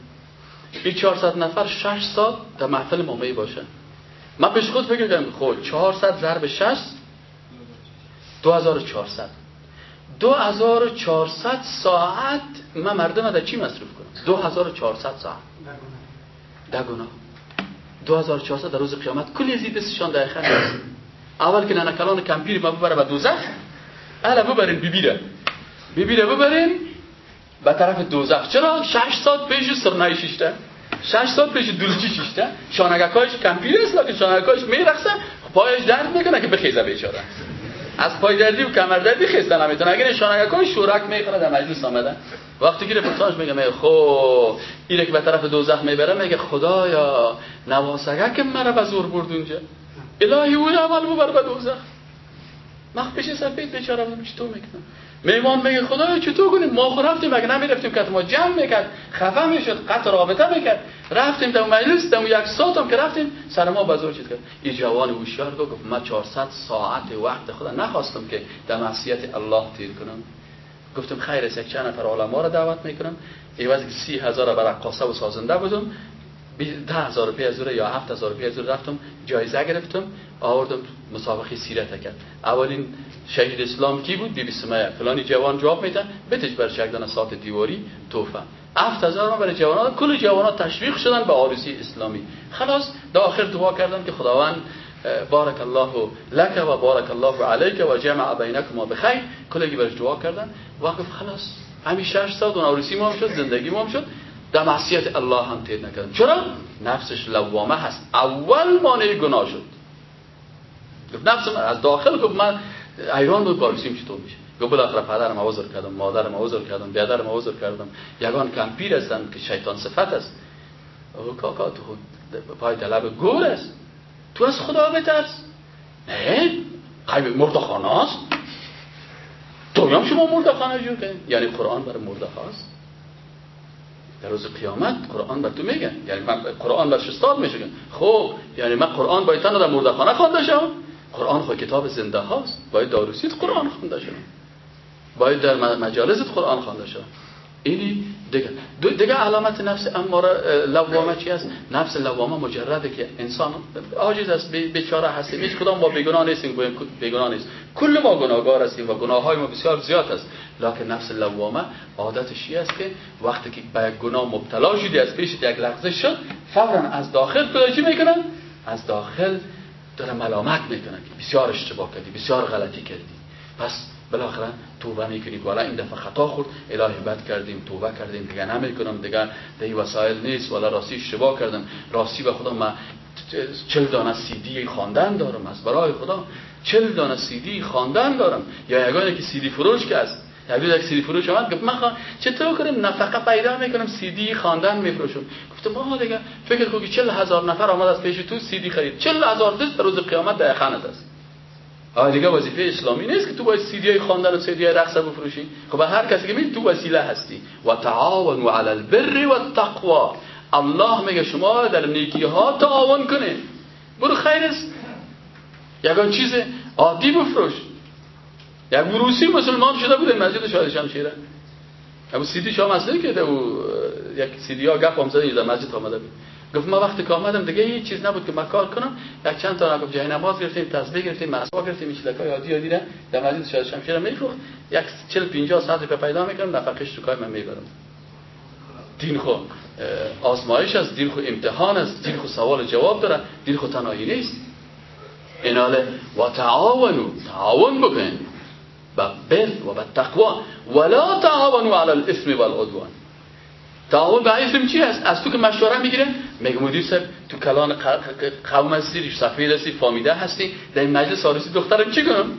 این 400 نفر 6 سال در محفل ما می باشه من پیش خود فکر کردم خود 400 ضرب 6 2400 2400 ساعت من مردم در چی مصرف کنم؟ 2400 ساعت. در گناه. 2400 در روز قیامت. کلی زیدستشان در خیر اول که ننکلان کمپیر ما ببره به دوزخ. الا ببرین ببیره ببیره ببرین به طرف دوزخ. چرا؟ شش ساعت پیش سرنای شیشته. شش ساعت پیش دلچی شیشته. شانگکایش کمپیر است لکن شانگکایش میرخصه پایش درد می‌کنه که بخیزه بیچاره. از پای دردی و کمر دردی خسته نمی‌تونه اگر شانگکای شورک می‌کنه در مجلس آمده وقتی که رپورتاج میگه میگه خب اینه که به طرف دوزخ می‌بره میگه خدایا نواسگه که مرا به زور برد اونجا. الهی اون عمل ببر به دوزخ پیش سفید بیچاره من چطور می‌کنم میمان میگه خدایا چطور کنیم؟ ما خود رفتیم اگه نمی‌رفتیم که ما؟ جمع می‌کرد خفه می‌شد قطع رابطه می‌کرد. رفتیم در مجلس در یک ساعت هم که رفتیم سر ما بزرگ چیز کرد. این جوان هوشیار گفت من 400 ساعت وقت خدا نخواستم که در معصیت الله تیر کنم. گفتم خیر است یک چند نفر علما رو دعوت می‌کنم. ایواز سی هزار قاسه و سازنده بودم. ده هزار روپیه از یا هفت هزار روپیه از رفتم جایزه گرفتم آوردم مسابقه سیرت کرد. اولین شهید اسلام کی بود؟ بی بی سمیه فلانی جوان جواب میدن بتش بر شکدن ساعت دیواری توفه هفت هزار ما برای جوانان. کل جوانان تشویق شدن به آرزی اسلامی. خلاص در دعا کردم که خداوند بارک الله لك و بارک الله علیک و جمع بینکما بخیر. کلگی برش دعا کردن. و گفت خلاص. همین شش سال اون آرزی ما شد زندگی ما شد. در معصیت الله هم تیر نکردن. چرا؟ نفسش لوامه هست. اول مانع گناه شد. نفس من از داخل گفت من ایران بود پاریسیم چطور میشه گفت بالاخره پدرم عذر کردم مادرم عذر کردم بیادرم عذر کردم. یگان کمپیر هستن که شیطان صفت است. کاکا تو پای طلب گور است. تو از خدا بترس. نه خیلی مرده است. هم شما مرده خانه جور کنید یعنی قرآن برای مرده هاست در روز قیامت قرآن بر تو میگه یعنی من قرآن بر استاد میشه خب یعنی من قرآن باید تنها در مردخانه خوانده شم قرآن خود کتاب زنده هاست. باید داروسیت قرآن خوانده شم باید در مجالست قرآن خوانده شم اینی دیگه. دیگه علامت نفس اماره لوامه چی است نفس لوامه مجرده که انسان عاجز است. بیچاره هستیم. هیچ کدام ما بیگناه نیستیم. بیگناه نیست. کل ما گناهگار هستیم و گناه های ما بسیار زیاد است. لکن نفس لوامه عادتش است که وقتی که به گناه مبتلا شدی از پیش یک لحظه شد فورا از داخل خدا چی می‌کنن؟ از داخل داره ملامت می‌کنن که بسیار اشتباه کردی بسیار غلطی کردی. پس بالاخره توبه می‌کنی. که این دفعه خطا خورد. الهی بد کردیم توبه کردیم. دیگه نمی‌کنم. دیگه دیگه وسایل نیست. ولی راستی اشتباه کردم. راستی به خدا من چل دانه سیدی خواندن دارم. از برای خدا چل دانه سیدی خواندن دارم. یا یگانه که سیدی فروش که است. یک یک سیدی فروش آمد گفت من چطور کنم نفقه پیدا می‌کنم سیدی خواندن میفروشم گفتم ما دیگه فکر کن که چل هزار نفر آمد از پیش تو سیدی خرید. چل هزار دست روز قیامت در خانت است. آه دیگه وظیفه اسلامی نیست که تو باید سیدی های خواندن و سیدی های رقص بفروشی. خب هر کسی که می تو وسیله هستی. و تعاون علی البر و التقوا الله میگه شما در نیکی ها تعاون کنه برو خیر است. یگان چیز عادی بفروش. یک روسی مسلمان شده بود مسجد شاهد شمشیره ابو سیدی شما اصلا که او یک سیدی ها گپ هم در مسجد آمده بود. گفت ما وقتی که آمدم دیگه هیچ چیز نبود که من کار کنم. یک چند تا نگفت جای نماز گرفتیم تسبیح گرفتیم مسواک گرفتیم این چیزا یادی یادی در مسجد شاید شمشیر میفروخت. یک 40 50 ساعت روپیه پیدا می‌کنم نفقش تو کار من می‌برم. دین خو آزمایش است دین خو امتحان است دین خو سوال جواب داره دین خو تنهایی نیست. ایناله و تعاونو تعاون بکنید با بر و با تقوا. ولا تعاونوا على الاثم والعدوان. تعاون به اسم چی هست؟ از تو که مشوره می‌گیره میگه مدیر صاحب تو کلان قوم هستی سفید هستی فامیده هستی در این مجلس آرسی دخترم چی کنم؟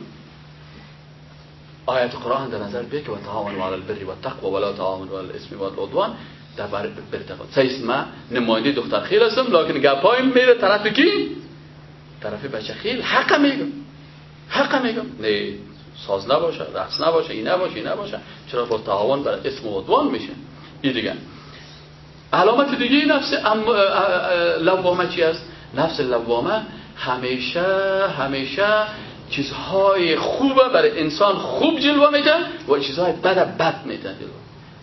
آیت قرآن در نظر بیه که و تعاون علی البر و تقوا ولا تعاون علی الاسم و العدوان در بر برتفاق سیست ما نماینده دختر خیل هستم لکن گپای میره طرف کی؟ طرف بچه خیل. حق میگم. حق میگم. نه. ساز نباشه رقص نباشه این نباشه این نباشه. چرا با تعاون بر اسم و عدوان میشه؟ این دیگه. علامت دیگه نفس لوامه چی است؟ نفس لوامه همیشه همیشه چیزهای خوبه برای انسان خوب جلوه میده و چیزهای بد بد میده جلوه.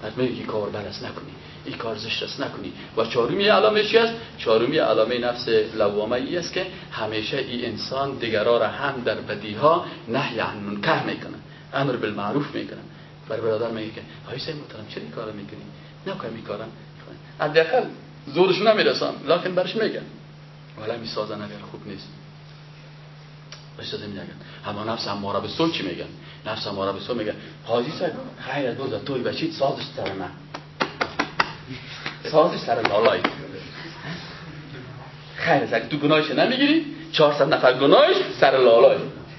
از میگی کار بد است نکنی. این کار زشت است نکنی. و چهارمی علامه چی است؟ چهارمی علامه نفس لوامه ای است که همیشه این انسان دیگران را هم در بدیها نهی عن منکر می‌کنه امر بالمعروف می‌کنه برای برادر میگه که سید محترم این کارو می‌کنی؟ نکنی میکارم حداقل زورش نمی‌رسم لکن برش میگن. ولی می‌سازن اگر خوب نیست. اجازه میگن اما نفس اماره به سو چی میگن؟ نفس اماره به سو میگن. حاجی صاحب خیر دوزا توی بچید سازش سر سازش سر لالای خیر اگه تو گناهش نمی‌گیری 400 نفر گناهش سر لالای.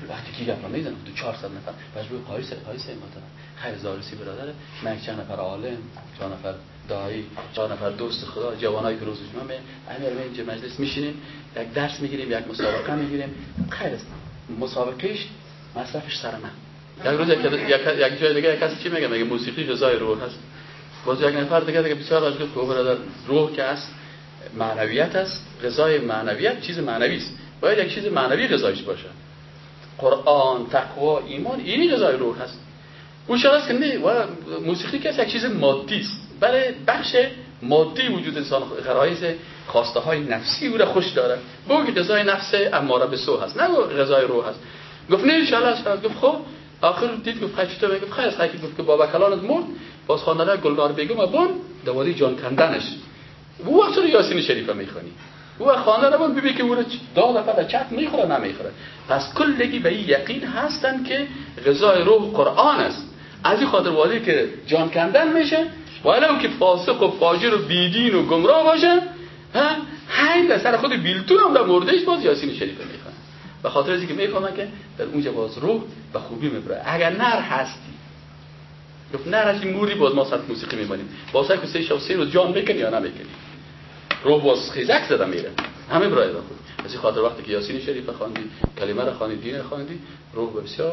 وقتی کی گپ می‌زنم تو 400 نفر. باش روی قایس قایس محترم خیر زارسی برادر. من چند نفر عالم چند نفر دایی چهار نفر دوست خدا جوانایی که روز جمعه می امیر اینجا مجلس میشینیم یک درس می‌گیریم یک مسابقه می‌گیریم. خیر است مسابقهش مصرفش سر من. یک روز یک یک جای دیگه یک کسی چی میگه؟ میگه موسیقی غذای روح هست. باز یک نفر دیگه دیگه بسیار راجع به برادر روح که است معنویت است. غذای معنویت چیز معنوی است. باید یک چیز معنوی غذایش باشه. قرآن تقوا ایمان اینی غذای روح هست. اون شخص که نه و موسیقی که یک چیز مادی است. برای بخش مادی وجود انسان غرایز خواسته های نفسی او را خوش داره بگو که غذای نفس اماره به سو هست. نه غذای روح هست. گفت نه انشاءالله گفت خب آخر دید گفت خیلی تو گفت خیلی خیلی گفت که بابا کلانت مرد باز خواندن گلنار بیگم بون دوادی جان کندنش. او وقت رو یاسین شریفه می‌خوانی او خواندن بون ببین که او رو دا دفعه چک می‌خوره نمی‌خوره. پس کلگی به این یقین هستن که غذای روح قرآن است. از این خاطر والی که جان کندن میشه. ولو که فاسق و فاجر و بیدین و گمراه باشن ها؟ هی سر خود بیلتون هم در موردش باز یاسین شریفه می‌خوان به خاطر از اینکه می‌فهمن که در اونجا باز روح و خوبی می‌بره. اگر نر هستی گفت نر هستی موری باز ما سر موسیقی میبانیم باز که سه شب سه روز جان می‌کنی یا نمی‌کنی روح باز خیزک زده میره. همه برای خود از این خاطر وقتی که یاسین شریف خواندی کلمه را خواندی دین خواندی روح بسیار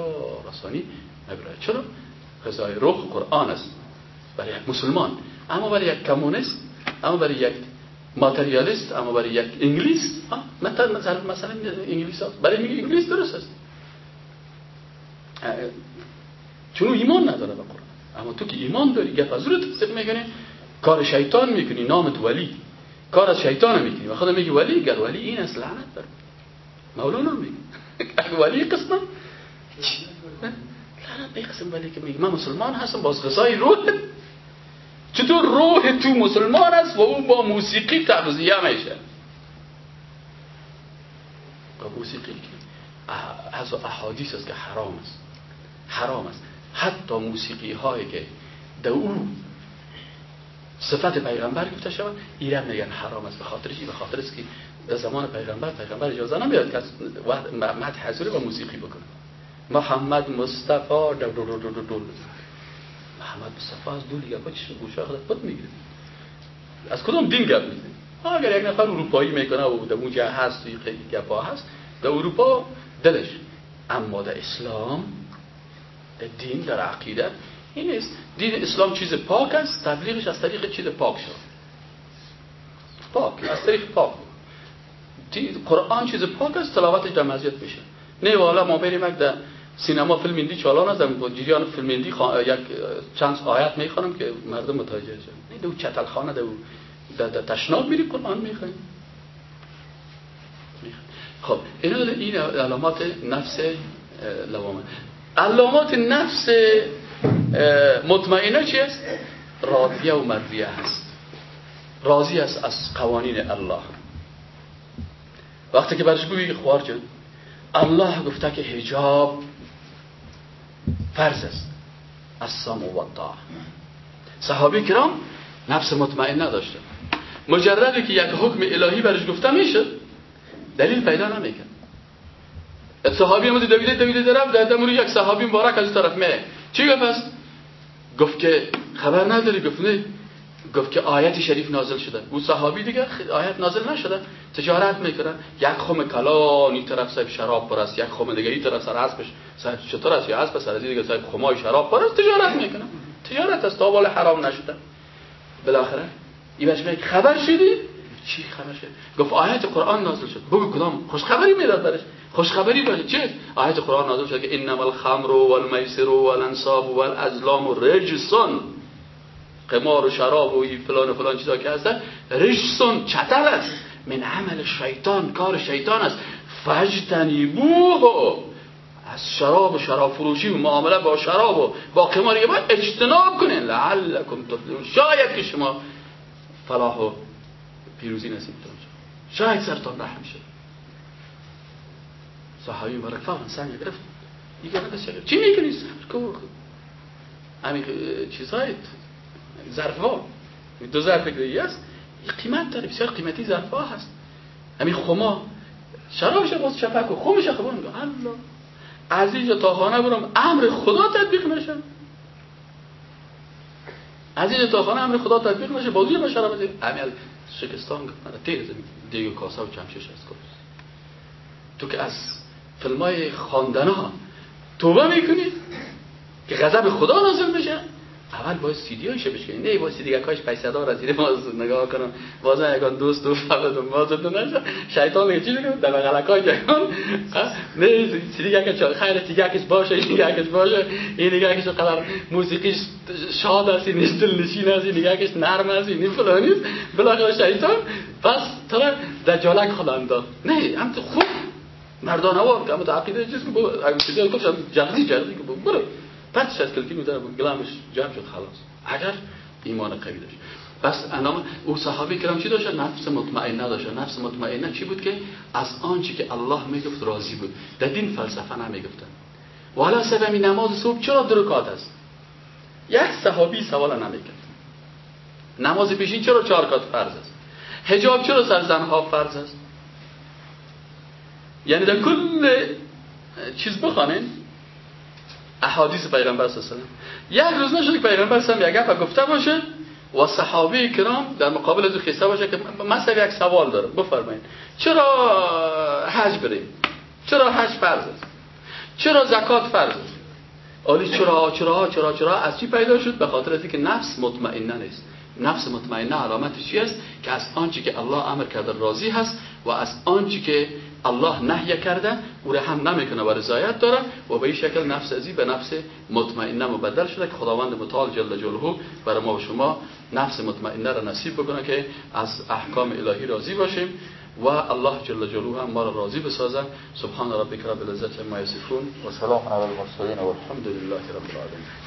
رسانی نبره چرا؟ غذای روح قرآن است. برای یک مسلمان. اما برای یک کمونیست اما برای یک ماتریالیست اما برای یک انگلیس مثلا مثلا مثلا انگلیس ها برای انگلیس درست است چون ایمان نداره به قرآن اما تو که ایمان داری گپ از رو تصدیق می‌کنی کار شیطان می‌کنی نامت ولی کار از شیطان می‌کنی و خدا میگه ولی گر ولی این است لعنت داره مولانا میگه ولی قسم لعنت به قسم ولی که میگه من مسلمان هستم باز غذای روح چطور روح تو مسلمان است و اون با موسیقی تغذیه میشه؟ با موسیقی از احادیث است که حرام است. حرام است. حتی موسیقی هایی که در او صفت پیغمبر گفته شود ایران میگن حرام است به خاطر چی به خاطر است که در زمان پیغمبر پیغمبر اجازه نمیاد که مد حضوری با موسیقی بکنه. محمد مصطفی دو دو دو دو محمد مصطفی از دو دیگه چشم خودت خود می‌گیره. از کدوم دین گپ می‌زنی اگر یک نفر اروپایی می‌کنه و در اونجا هست خیلی گپا هست در اروپا دلش. اما در اسلام دین در عقیده این است دین اسلام چیز پاک است تبلیغش از طریق چیز پاک شد. پاک از طریق پاک. قرآن چیز پاک است تلاوتش در مزیت میشه. نه والا ما بریم در سینما فیلم اندی چالان است با جریان فیلم اندی یک چند آیت می‌خوانم که مردم متوجه شن. نه دو چتل خانه دو. در تشناب میری قرآن میخوایی. خب اینا این علامات نفس لوامه. علامات نفس مطمئنه چی است؟ راضیه و مرضیه هست. راضی است از قوانین الله. وقتی که برش بگویی خوار جد الله گفته که حجاب فرض است. از سام و صحابی کرام نفس مطمئن نداشته. مجردی که یک حکم الهی برش گفته میشه دلیل پیدا نمیکن صحابی هم دویده دویده درم در دمور یک صحابی مبارک از طرف میره. چی گفت گفت که خبر نداری گفت نه. گفت که آیت شریف نازل شده. او صحابی دیگه آیت نازل نشده. تجارت می‌کنه یک خم کلان این طرف صاحب شراب پرست یک خم دیگه این طرف سر اسبش. صاحب چطور است؟ یا اسب سر دیگه صاحب خمای شراب پرست تجارت می‌کنه. تجارت است. تا حرام نشده. بالاخره این بچه خبر شدی؟ چی خبر شد؟ گفت آیت قرآن نازل شد. بگو کدام خوش خبری می‌داد برش؟ خوش خبری باشه. چه؟ آیت قرآن نازل شد که انما الخمر والمیسر والانصاب والازلام رجسون. قمار و شراب و فلان و فلان چیزا که هستن رجسون چتل است. من عمل شیطان کار شیطان است. فجتنیبوه از شراب و شراب فروشی و معامله با شراب و با قمار باید اجتناب کنین. لعلکم تفلحون. شاید که شما فلاح و پیروزی نصیب شاید سرتان رحم شد صحابی مبارک فهم سنگ گرفت دیگه چی می‌کنی کو؟ همین چیزهای ظرف ها دو ظرف دیگه است. قیمت داره بسیار قیمتی ظرف ها هست. همین خما شرابش باز چپک و خمش میگه الله. از اینجا تا خانه برم امر خدا تطبیق نشه از اینجا تا خانه امر خدا تطبیق نشه بازوی ما شراب همین شکستان تیر دیگه کاسه و چمشش از گفت تو که از فیلمای خواندن ها توبه می‌کنی که غضب خدا نازل بشه؟ اول باید سیدی هایش بشکنی. نه باید سیدی کاش پیسه دار از زیر ماز نگاه کنم. بازم یکان دوست و فقط و مازتو نشه شیطان میگه چی بگم در غلقای جهان نه سیدی که خیر دیگه باشه این دیگه باشه. این دیگه کش قدر موسیقیش شاد است نیست دل نشین است این دیگه نرم است این فلان نیست. بالاخره شیطان پس تو دجالک خداندا نه هم خوب. مردان هوا که متعقیده چیز که اگه چیزی گفتم جغزی جغزی که برو. پرتش از کلکی می‌ذاره گلامش جمع شد خلاص. اگر ایمان قوی داشت. بس انام او صحابه کرام چی داشت؟ نفس مطمئن نداشت. نفس مطمئنه چی بود که از آنچه که الله می‌گفت راضی بود. در دین فلسفه نمی‌گفتن. حالا سبب نماز صبح چرا درکات است؟ یک صحابی سوال نمی‌کرد. نماز پیشین چرا چهار کات فرض است؟ حجاب چرا سر زنها فرض است؟ یعنی در کل چیز بخوانین احادیث پیغمبر صلی الله یک روز نشد که پیغمبر صلی یک گفت گفته باشه و صحابه کرام در مقابل از خیسه باشه که مثلا یک سوال داره. بفرمایید. چرا حج بریم؟ چرا حج فرض است؟ چرا زکات فرض است؟ آلی چرا چرا چرا چرا؟ از چی پیدا شد؟ به خاطر اینکه نفس مطمئنه نیست. نفس مطمئنه علامتش چی است؟ که از آنچه که الله امر کرده راضی هست و از آنچه که الله نهی کرده او را هم نمی‌کنه و رضایت داره و به این شکل نفس ازی به نفس مطمئنه مبدل شده که خداوند متعال جل جلاله برای ما و شما نفس مطمئنه را نصیب بکنه که از احکام الهی راضی باشیم و الله جل جلاله هم ما را راضی بسازه. سبحان ربک رب العزت ما یصفون و سلام علی المرسلین و الحمد لله رب العالمین.